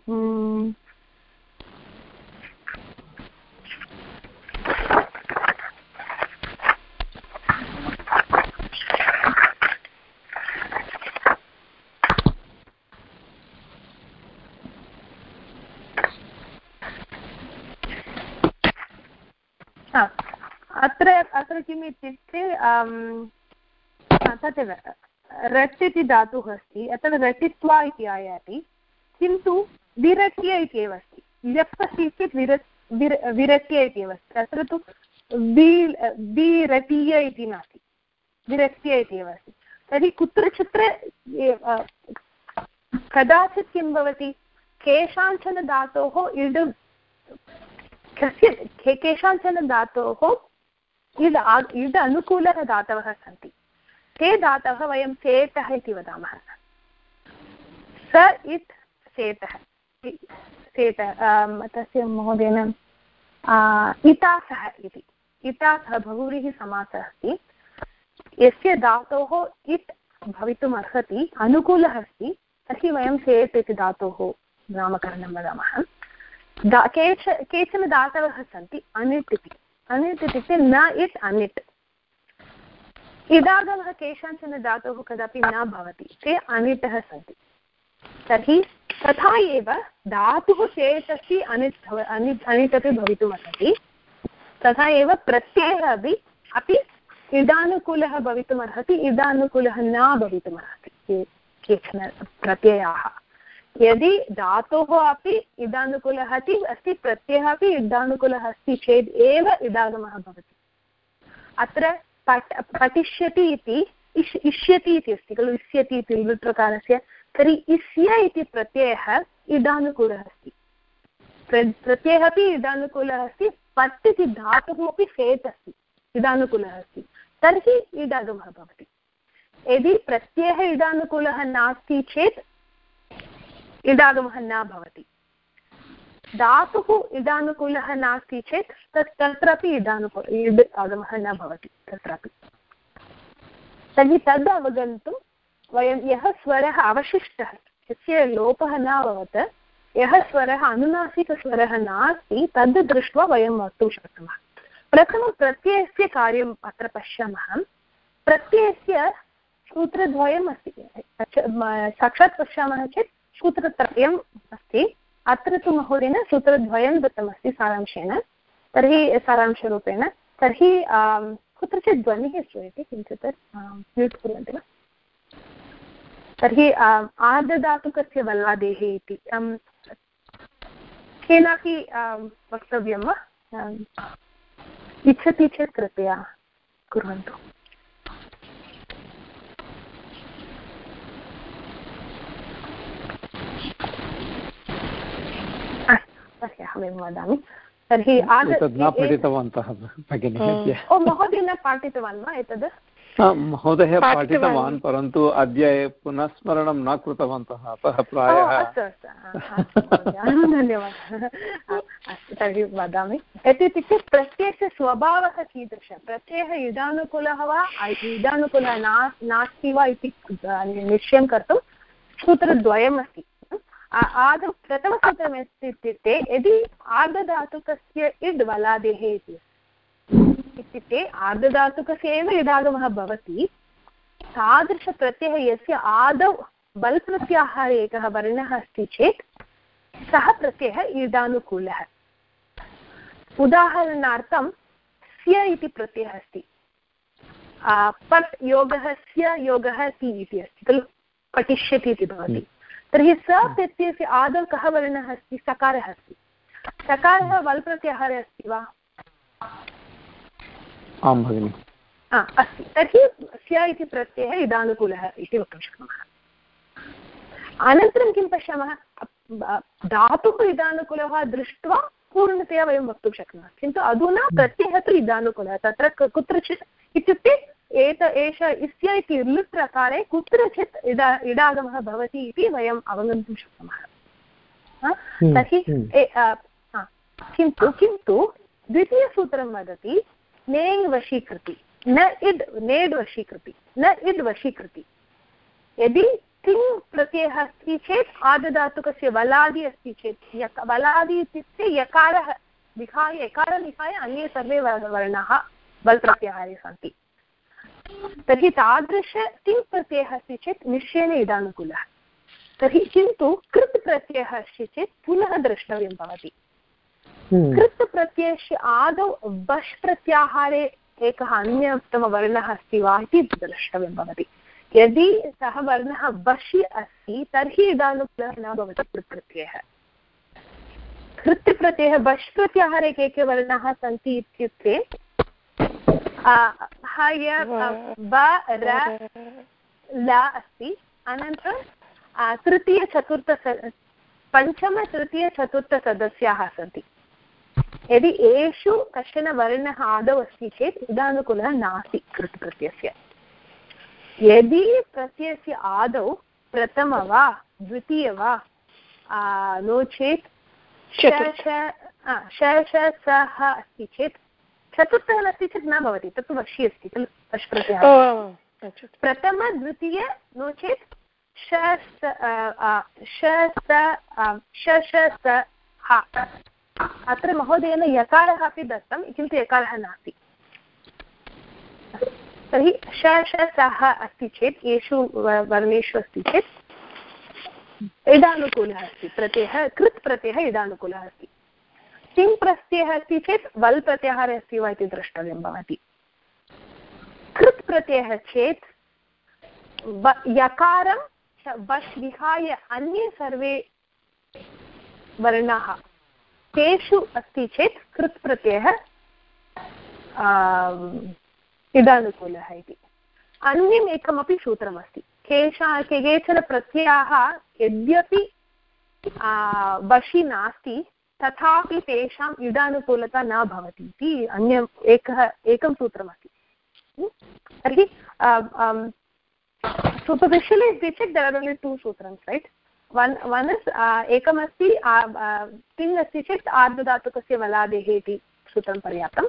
अत्र किम् इत्युक्ते तदेव रट् इति धातुः अस्ति अत्र रटित्वा इति आयाति, किन्तु विरट्य इति एव अस्ति। ल्यप् अस्ति चेत् विर विर विरट्य इति एव अस्ति। अत्र तु विरटीय इति नास्ति। विरक्त्य इति एव अस्ति। तर्हि कुत्रचित्र कदाचित् किं भवति, केषाञ्चन धातोः इड्, कस्य केषाञ्चन धातोः इड् इड् अनुकूलः धातवः सन्ति। ते धातवः वयं सेटः इति वदामः? स इत् सेटः सेट तस्य महोदयेन इतासः इति इतासः बहुव्रीः समासः अस्ति। यस्य धातोः इट् भवितुम् अर्हति, अनुकूलः अस्ति, तर्हि वयं सेट् इति धातोः नामकरणं वदामः। केच, केचन धातवः सन्ति, अनिट् इति। अनिट् इत्युक्ते न इट् अनिट् इदागमः केषाञ्चन धातोः कदापि न भवति, ते अनिटः सन्ति। तर्हि तथा एव धातुः चेत् अस्ति अनिट् अनिट् अनिट् अपि भवितुमर्हति। तथा एव प्रत्ययः अपि अपि इदानुकूलः भवितुमर्हति, इदानुकूलः न भवितुमर्हति। केचन प्रत्ययाः। यदि धातोः अपि इदानुकूलः अपि अस्ति प्रत्ययः अपि इदानुकूलः अस्ति चेत् एव इदागमः भवति। अत्र पठ, पठिष्यति इति, इष्, इष्यति इति अस्ति खलु, इष्यति इति लृट्प्रकारस्य तर्हि इष्य इति प्रत्ययः इदानुकूलः अस्ति। प्रत्ययः अपि इदानुकूलः अस्ति, पट् इति धातुः अपि फेत् अस्ति, इदानुकूलः अस्ति। तर्हि इडागमः भवति। यदि प्रत्ययः इडानुकूलः नास्ति चेत् इडागमः न भवति। धातुः इडानुकूलः नास्ति चेत् तत् तत्रापि इडानुकूल इड् आगमः न भवति तत्रापि। तर्हि तद् अवगन्तुं वयं यः स्वरः अवशिष्टः, यस्य लोपः न अभवत्, यः स्वरः अनुनासिकस्वरः नास्ति, तद् दृष्ट्वा वयं वक्तुं शक्नुमः। प्रथमं कार्यम् अत्र पश्यामः। प्रत्ययस्य सूत्रद्वयम् अस्ति। साक्षात् पश्यामः चेत् सूत्रत्रयम् अस्ति। अत्र तु महोदयेन सूत्रद्वयं दत्तमस्ति सारांशेन। तर्हि सारांशरूपेण। तर्हि कुत्रचित् ध्वनिः श्रूयते किञ्चित् म्यूट् कुर्वन्ति वा? तर्हि आर्धधातुकस्य वल्लादेः इति। केनापि वक्तव्यं वा? इच्छति चेत् कृपया कुर्वन्तु। तर्हि अहमेव वदामि तर्हि न पठितवन्तः भगिनी ओ महोदय न पाठितवान् वा एतद् महोदयः पाठितवान् परन्तु अद्य पुनः स्मरणं न कृतवन्तः अतः प्रायः अस्तु अस्तु धन्यवादः अस्तु तर्हि वदामि यत् इत्युक्ते प्रत्ययस्य स्वभावः कीदृशः प्रत्ययः इदानुकूलः वा इदानुकूलः ना नास्ति वा इति निश्चयं कर्तुं सूत्रद्वयमस्ति आदौ प्रथमसूत्रमस्ति इत्युक्ते यदि आर्धधातुकस्य इड् वलादेः इति। इत्युक्ते आर्धधातुकस्य एव यदागमः भवति, तादृशप्रत्ययः यस्य आदौ बल् प्रत्याहारे एकः वर्णः अस्ति चेत्, सः प्रत्ययः ईदानुकूलः उदाहरणार्थं, स्य इति प्रत्ययः अस्ति। पट् योगः, स्य योगः ति इति अस्ति, खलु? पठिष्यति इति भवति। तर्हि स प्रत्ययस्य आदौ कः वर्णः अस्ति? सकारः अस्ति। सकारः वल् प्रत्याहारे अस्ति वा? आं भगिनि। अस्ति। तर्हि स्य इति प्रत्ययः इदानुकूलः इति वक्तुं शक्नुमः। अनन्तरं किं पश्यामः? धातुः इदानुकूलः दृष्ट्वा पूर्णतया वयं वक्तुं शक्नुमः। किन्तु अधुना प्रत्ययः तु इदानुकूलः। तत्र कुत्रचित् इत्युक्ते एत एष इस्य इति लुट् प्रकारे कुत्रचित् इदा इडागमः भवति इति वयम् अवगन्तुं शक्नुमः। तर्हि किन्तु किन्तु द्वितीयसूत्रं वदति नेङ् वशीकृति न इड् नेड् वशीकृति न इड् वशीकृति। यदि तिङ् प्रत्ययः अस्ति चेत् आदधातुकस्य वलादि अस्ति चेत् यक वलादि इत्युक्ते यकारः विहाय यकारं विहाय अन्ये सर्वे वर्णाः वल् प्रत्याहारे सन्ति। तर्हि तादृश तिङ् प्रत्ययः अस्ति चेत् निश्चयेन इदानुकूलः तर्हि किन्तु कृत् प्रत्ययः अस्ति चेत् पुनः द्रष्टव्यं भवति। कृत् प्रत्ययस्य आदौ बश् प्रत्याहारे एकः अन्यतमवर्णः अस्ति वा इति द्रष्टव्यं भवति। यदि सः वर्णः बशि अस्ति तर्हि इदानुकूलः न भवति कृत् प्रत्ययः कृत् प्रत्ययः बश् प्रत्याहारे के के वर्णाः सन्ति इत्युक्ते हय ब र ल अस्ति। अनन्तरं तृतीयचतुर्थ पञ्चमतृतीयचतुर्थसदस्याः सन्ति। यदि एषु कश्चन वर्णः आदौ अस्ति चेत् इदानुकूलः नास्ति कृत् प्रत्ययस्य यदि प्रत्ययस्य आदौ प्रथम वा द्वितीय वा नो चेत् सः अस्ति चेत् चतुर्थः अस्ति चेत् न भवति तत्तु वशी अस्ति खलु अश्प्रत्ययः? प्रथम द्वितीय नो चेत् श अत्र महोदयेन यकारः अपि दत्तं किन्तु यकारः नास्ति। तर्हि श श सः अस्ति चेत् येषु वर्णेषु अस्ति चेत् इडानुकूलः अस्ति प्रत्ययः कृत् प्रत्ययः इडानुकूलः अस्ति। तिङ् प्रत्ययः अस्ति चेत् वल् प्रत्याहारः अस्ति वा इति द्रष्टव्यं भवति। कृत् प्रत्ययः चेत् यकारं वश् विहाय अन्ये सर्वे वर्णाः। तेषु अस्ति चेत् कृत् प्रत्ययः इदानुकूलः इति। अन्यम् एकमपि सूत्रमस्ति। केषा, केचन प्रत्ययाः यद्यपि वशि नास्ति तथापि तेषाम् इडानुकूलता न भवति इति अन्य एकः एकं सूत्रमस्ति। तर्हि superficially if we check there are only two sutrams right? One one is uh, एकमस्ति तिङ् अस्ति चेत् आर्धधातुकस्य वलादेः इति सूत्रं पर्याप्तं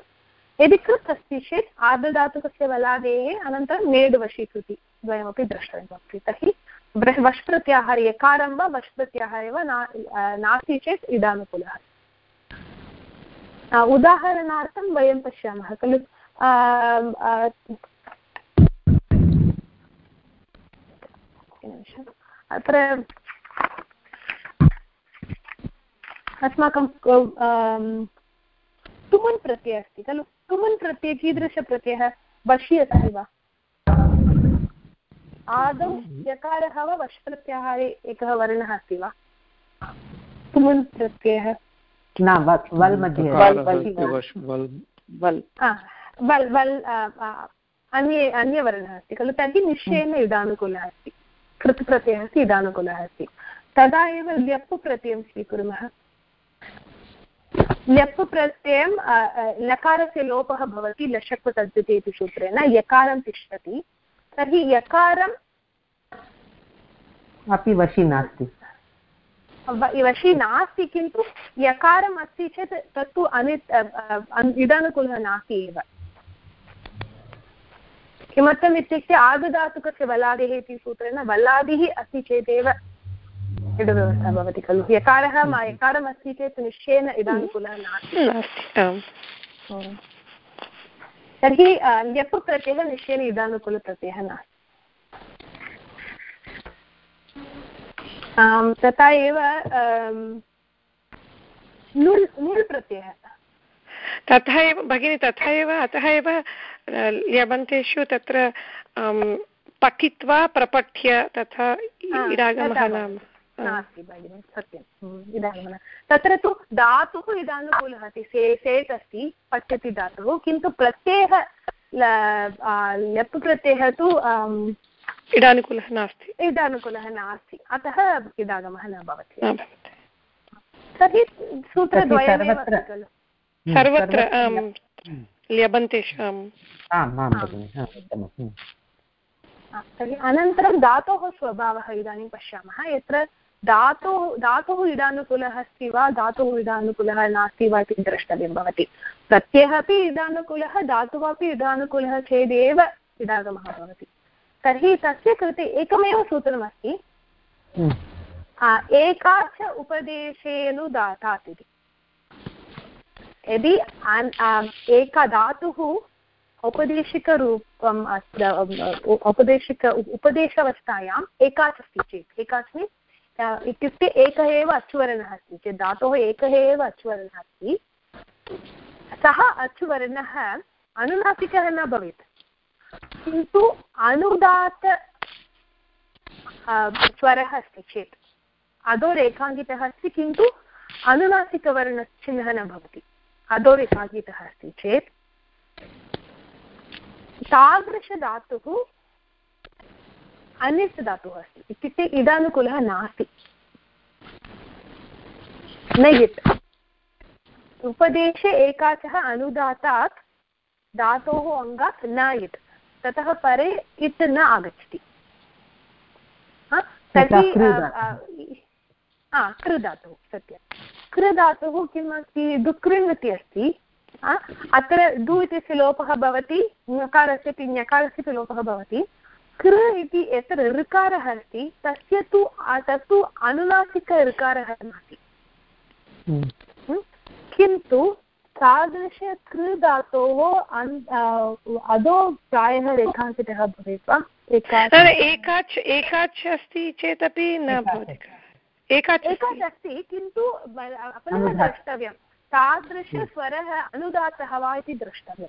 यदि कृत् अस्ति चेत् आर्धधातुकस्य वलादेः अनन्तरं मेड् वशीकृति द्वयमपि द्रष्टव्यं भवति तर्हि वश् प्रत्याहारे यकारं वा वश् प्रत्याहारे वा नास्ति चेत् इदानुकूलः उदाहरणार्थं वयं पश्यामः खलु। अत्र अस्माकं तुमुन् प्रत्ययः अस्ति खलु। तुमुन् प्रत्यये कीदृशप्रत्ययः? वशी अस्ति वा? आदौ यकारः वा वश् प्रत्याहारे एकः वर्णः अस्ति वा? तुमुन् प्रत्ययः न वल् मध्ये वल् वल् अन्ये अन्यवर्णः अस्ति खलु? तर्हि निश्चयेन इदानुकूलः अस्ति। कृत् प्रत्ययः अस्ति इदानुकूलः अस्ति। तदा एव ल्यप् प्रत्ययं स्वीकुर्मः ल्यप् प्रत्ययं लकारस्य लोपः भवति लशक् तद्यते इति सूत्रेण। यकारं तिष्ठति। तर्हि यकारम् अपि वशी नास्ति। वशी नास्ति किन्तु यकारम् अस्ति चेत् तत्तु अनि इदानुकूलः नास्ति एव। किमर्थम् इत्युक्ते आर्धधातुकस्य वलादिः इति सूत्रेण वल्लादिः अस्ति चेदेव इडव्यवस्था भवति खलु। यकारः यकारम् अस्ति चेत् निश्चयेन इदानुकूलः नास्ति। तर्हि ल्यप् प्रत्ययः निश्चयेन इदानुकूलप्रत्ययः नास्ति। तथा एव नुल् नुल् प्रत्ययः तथा एव भगिनि तथा एव अतः एव ल्यबन्तेषु तत्र पठित्वा प्रपठ्य तथा इडागमः नाम। नास्ति भगिनि सत्यम् इदानीं तत्र तु धातुः इदानुकूलः अस्ति से सेट् अस्ति पठ्यति धातुः किन्तु प्रत्ययः लप् प्रत्ययः तु इडानुकूलः नास्ति। इडानुकूलः नास्ति। अतः इदागमः न भवति। तर्हि सूत्रद्वयमेव खलु। सर्वत्र तर्हि अनन्तरं धातोः स्वभावः इदानीं पश्यामः। यत्र धातुः धातुः इदानुकूलः अस्ति वा? धातुः इदानुकूलः नास्ति वा इति द्रष्टव्यं भवति। प्रत्ययः अपि इदानुकूलः धातुः अपि इदानुकूलः चेदेव इदागमः भवति। तर्हि तस्य कृते एकमेव सूत्रमस्ति। एका च उपदेशेनुदातात् इति यदि एका धातुः औपदेशिकरूपम् औपदेशिक उपदेशावस्थायाम् एकाच् अस्ति चेत् एकाच् इत्युक्ते एकः एव अचुवर्णः अस्ति चेत् धातोः एकः एव अचुवर्णः अस्ति सः अचुवर्णः अनुनासिकः न भवेत् किन्तु अनुदात स्वरः अस्ति चेत् अधो रेखाङ्कितः अस्ति किन्तु अनुनासिकवर्णचिह्नः न भवति अधो रेखाङ्कितः अस्ति चेत् तादृशधातुः अनित् धातुः अस्ति इत्युक्ते इदानुकूलः नास्ति न यत् उपदेशे एकाचः अनुदातात् धातोः अङ्गात् न यत् ततः परे इत् न आगच्छति तर्हि कृधातुः सत्यं कृधातुः किम् अस्ति दुकृन् इति अस्ति अत्र दु इत्यस्य लोपः भवति ञकारस्य ञकारस्य लोपः भवति कृ इति यत्र ऋकारः अस्ति तस्य तु तत्तु अनुनासिक ऋकारः नास्ति हम्म। किन्तु तादृश कृ धातोः अधो प्रायः रेखाङ्कितः भवेत् वा? एकाच् एकाच् अस्ति चेदपि न भवति एकाच् एकाच् अस्ति। किन्तु पुनः द्रष्टव्यं। तादृशस्वरः अनुदातः वा इति द्रष्टव्यं।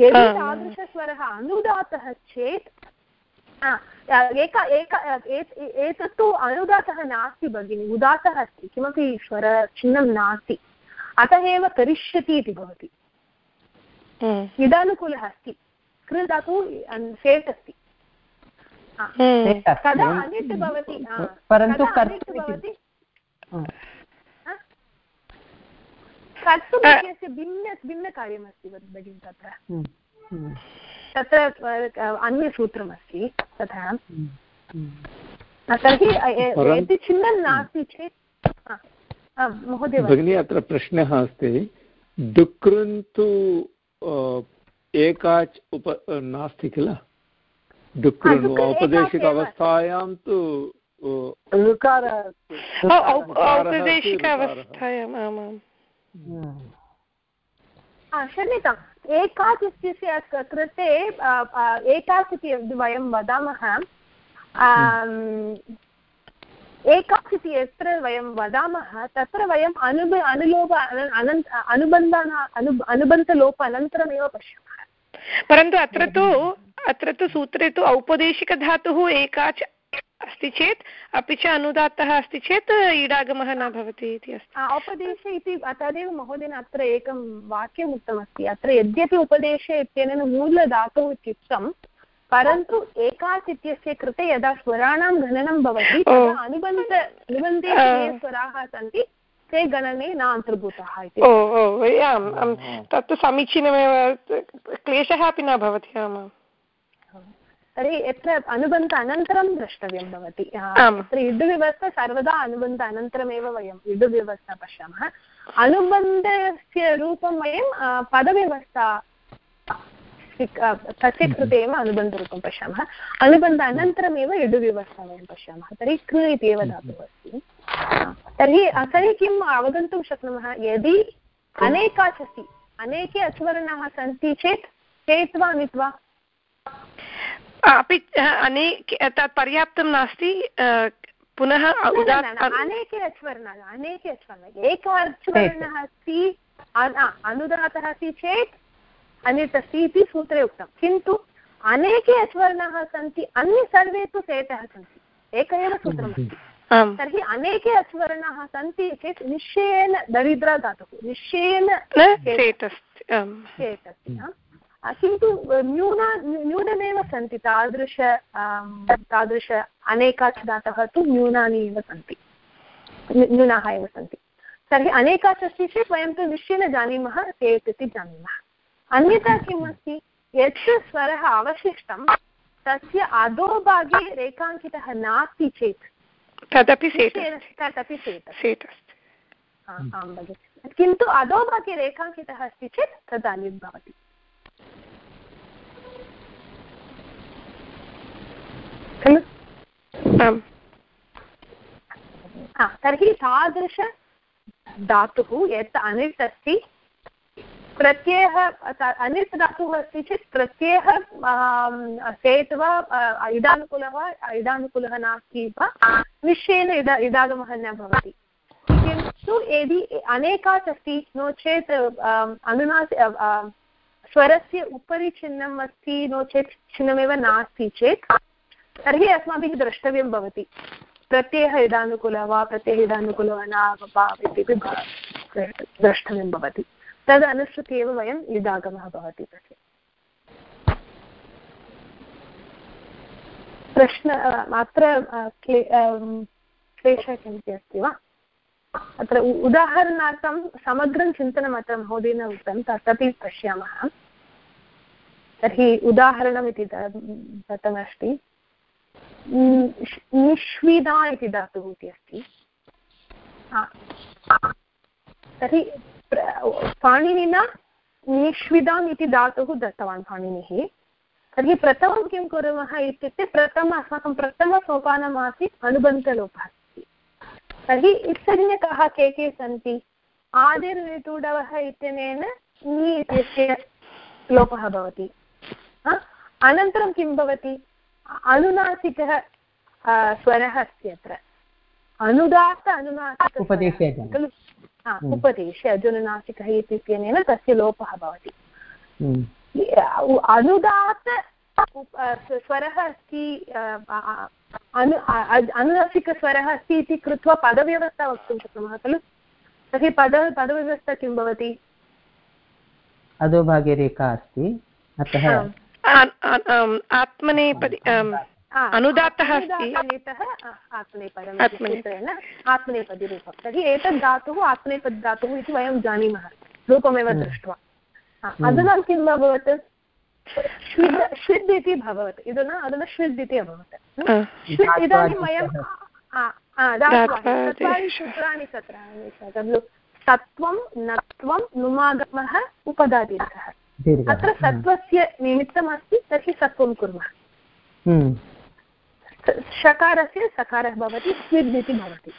यदि तादृशस्वरः अनुदातः चेत् एक एक एतत्तु अनुदातः नास्ति भगिनि उदातः अस्ति किमपि स्वरचिह्नं नास्ति अतः एव करिष्यति इति भवति। इदानुकूलः अस्ति कृ धातु सेट् अस्ति। कदा अनिट् भवति परन्तु भवति? कर्तुम् भिन्न भिन्नकार्यमस्ति भगिनि तत्र। हम्म, हम्म। तत्र अन्यसूत्रमस्ति तथा। तर्हि यदि चिह्नं नास्ति चेत् महोदय। भगिनी अत्र प्रश्नः अस्ति। डुकृन्तु एकाच् उप नास्ति किल? डुकृन् औपदेशिक अवस्थायां तु औपदेशिक अवस्थायाम् आमाम्। क्षम्यताम्। एकाच् इत्यस्य कृते एकाच् इति वयं वदामः। एकाच् इति यत्र वयं वदामः, तत्र वयम् अनुब, अनुलोप अनन्त, अनुबन्धान, अनु, अनुबन्धलोप अनन्तरमेव पश्यामः। परन्तु अत्र तु अत्र तु सूत्रे तु औपदेशिकधातुः एकाच् अस्ति चेत् अपि च अनुदात्तः अस्ति चेत् ईडागमः न भवति इति अस्ति। उपदेशे इति तदेव महोदयेन अत्र एकं वाक्यम् उक्तमस्ति। अत्र यद्यपि उपदेशे इत्यनेन मूलधातुः इत्युक्तं परन्तु एकाच् इत्यस्य कृते यदा स्वराणां गणनं भवति अनुबन्ध अनुबन्धे ये स्वराः सन्ति ते गणने न अन्तर्भूताः इति। ओ ओ तत्तु समीचीनमेव क्लेशः अपि न भवति आमाम्। तर्हि यत्र अनुबन्ध अनन्तरं द्रष्टव्यं भवति। तत्र इडुव्यवस्था सर्वदा अनुबन्ध अनन्तरमेव वयम् इडुव्यवस्था पश्यामः। अनुबन्धस्य रूपं वयं पदव्यवस्था तस्य कृते एव अनुबन्धरूपं पश्यामः। अनुबन्ध अनन्तरमेव इडुव्यवस्था वयं पश्यामः। तर्हि कृ इत्येव धातुः अस्ति। तर्हि तर्हि किम् अवगन्तुं शक्नुमः? यदि अनेकाच् अस्ति अनेके अचुवर्णाः सन्ति चेत् चेत् वा नित् वा अपि अनेके तत् पर्याप्तं नास्ति पुनः अनेके अच्वर्णाः अनेके अच्वर्णाः एकः अच्वर्णः अस्ति अनुदातः अस्ति चेत् अन्यत् अस्ति इति सूत्रे उक्तं। किन्तु अनेके अच्वर्णाः सन्ति अन्ये सर्वे तु सेतः सन्ति। एक एव सूत्रमस्ति तर्हि अनेके अच्वर्णाः सन्ति चेत् निश्चयेन दरिद्रा धातुः निश्चयेन चेत् अस्ति किन्तु न्यूना न्यूनमेव सन्ति तादृश तादृश अनेकाच् धातवः तु न्यूनानि एव सन्ति। न्यूनाः एव सन्ति। तर्हि अनेकाच् अस्ति चेत् वयं तु निश्चयेन जानीमः चेत् इति जानीमः। अन्यथा किम् अस्ति? यत् स्वरः अवशिष्टं तस्य अधोभागे रेखाङ्कितः नास्ति चेत्। तदपि तदपि सेट् आं भगिनि। किन्तु अधोभागे रेखाङ्कितः अस्ति चेत् तदानीं भवति। खलु तर्हि तादृश धातुः यत् अनिट् अस्ति प्रत्ययः अनिट् धातुः अस्ति चेत् प्रत्ययः सेत् वा इडानुकूलः वा इडानुकूलः नास्ति वा निश्चयेन इदा इडागमः न भवति। किन्तु यदि अनेकात् अस्ति नो चेत् अनुनासि स्वरस्य उपरि चिह्नम् अस्ति नो चेत् चिह्नमेव नास्ति चेत् तर्हि अस्माभिः द्रष्टव्यं भवति। प्रत्ययः इदानुकूलः वा, प्रत्ययः इदानुकूलः न वा इत्यपि द्रष्टव्यं भवति। तदनुसृत्य एव वयम् इदागमः भवति। तस्य प्रश्न अत्र क्ले क्लेशः किमपि अस्ति वा? अत्र उदाहरणार्थं समग्रं चिन्तनम् अत्र महोदयेन उक्तं, तदपि पश्यामः। तर्हि उदाहरणमिति दत्तमस्ति निष्विदा इति धातुः इति अस्ति। तर्हि पाणिनिना निष्विदाम् इति धातुः दत्तवान् पाणिनिः। तर्हि प्रथमं किं कुर्मः इत्युक्ते प्रथम अस्माकं प्रथमसोपानम् आसीत् अनुबन्धलोपः अस्ति। तर्हि इत्संज्ञकाः के के सन्ति? आदिर्विटुडवः इत्यनेन नि इत्यस्य लोपः भवति। अनन्तरं किं भवति? अनुनासिकः स्वरः अस्ति अत्र। अनुदात्त अनुनासिक उपदेशे खलु? उपदेशे अजुनुनासिकः इत्यनेन तस्य लोपः भवति। अनुदात्त स्वरः अस्ति अनु अनुनासिकस्वरः अस्ति इति कृत्वा पदव्यवस्था वक्तुं शक्नुमः खलु? तर्हि पद पदव्यवस्था किं भवति? अधोभागे रेखा अस्ति अतः आत्मनेपदि अनुदात्तः अस्ति। आत्मनेपदं आत्मनेपदिरूपं तर्हि एतद् धातुः आत्मनेपद धातुः इति वयं जानीमः रूपमेव दृष्ट्वा। अधुना किम् अभवत् श्विद् इति भवत्। अधुना अधुना श्विद् इति अभवत्। इदानीं वयं चत्वारि सूत्राणि। सत्राणि खलु नत्वं नुमागमः अत्र सत्वस्य निमित्तमस्ति तर्हि सत्वं कुर्मः। शकारस्य सकारः भवति स्विद् इति भवति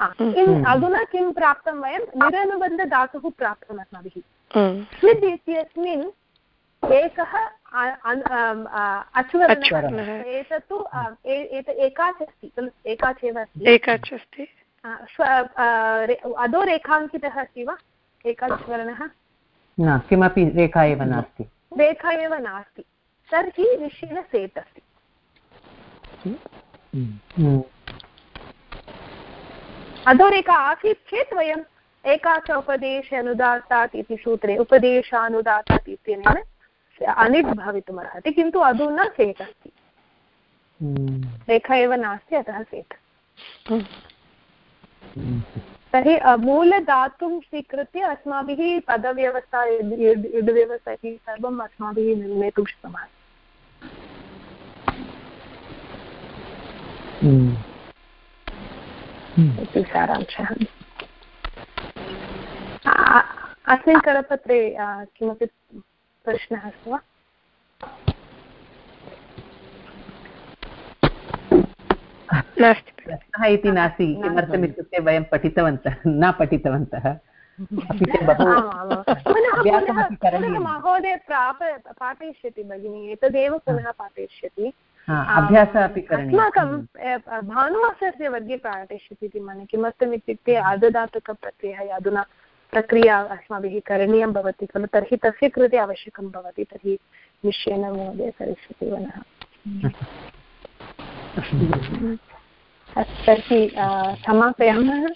अधुना किं प्राप्तं वयं? निरनुबन्धधातुः प्राप्तम् अस्माभिः। स्विद् इत्यस्मिन् एकः अचुवर्णः एतत्तु एकाच् अस्ति खलु? एकाच् एव अस्ति एकाच् अस्ति अधोरेखाङ्कितः अस्ति वा? एकाच् वर्णः न किमपि रेखा एव नास्ति। रेखा एव नास्ति। तर्हि निश्चयेन सेट् अस्ति। अधोरेखा आसीत् चेत् वयम् एकाच उपदेश अनुदातात् इति सूत्रे उपदेशानुदातात् इत्यनेन अनिट् भवितुमर्हति किन्तु अधुना सेट् अस्ति। रेखा एव नास्ति अतः सेट् तर्हि मूलधातुं स्वीकृत्य अस्माभिः पदव्यवस्था युडव्यवस्था इति सर्वम् अस्माभिः निर्णेतुं शक्नुमः। इति सारांशः। अस्मिन् करपत्रे किमपि प्रश्नः अस्ति वा? नास्ति। प्रश्नः इति नास्ति किमर्थम् इत्युक्ते वयं पठितवन्तः न पठितवन्तः। अपि च बहु महोदय प्राप पाठयिष्यति भगिनि एतदेव पुनः पाठयिष्यति। अभ्यासः अपि अस्माकं भानुवासरस्य वर्गे पाठयिष्यति इति मन्ये। किमर्थम् इत्युक्ते आददातकप्रत्ययः अधुना प्रक्रिया अस्माभिः करणीयं भवति खलु तर्हि तस्य कृते आवश्यकं भवति तर्हि निश्चयेन महोदय करिष्यति पुनः। अस्तु तर्हि समापयामः।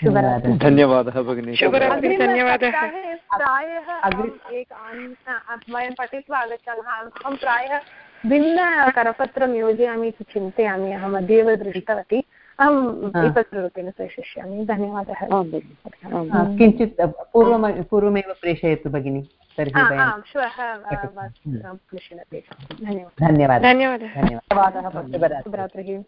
शुभरात्रिः। धन्यवादः भगिनि। धन्यवादः। प्रायः वयं पठित्वा आगच्छामः अहं प्रायः भिन्नकरपत्रं योजयामि इति चिन्तयामि। अहम् अद्यैव दृष्टवती। अहं दीपकरूपेण प्रेषयिष्यामि. धन्यवादः. किञ्चित् पूर्वम पूर्वमेव प्रेषयतु भगिनि. तर्हि श्वः धन्यवादः. धन्यवादः. धन्यवादः. शुभरात्रिः.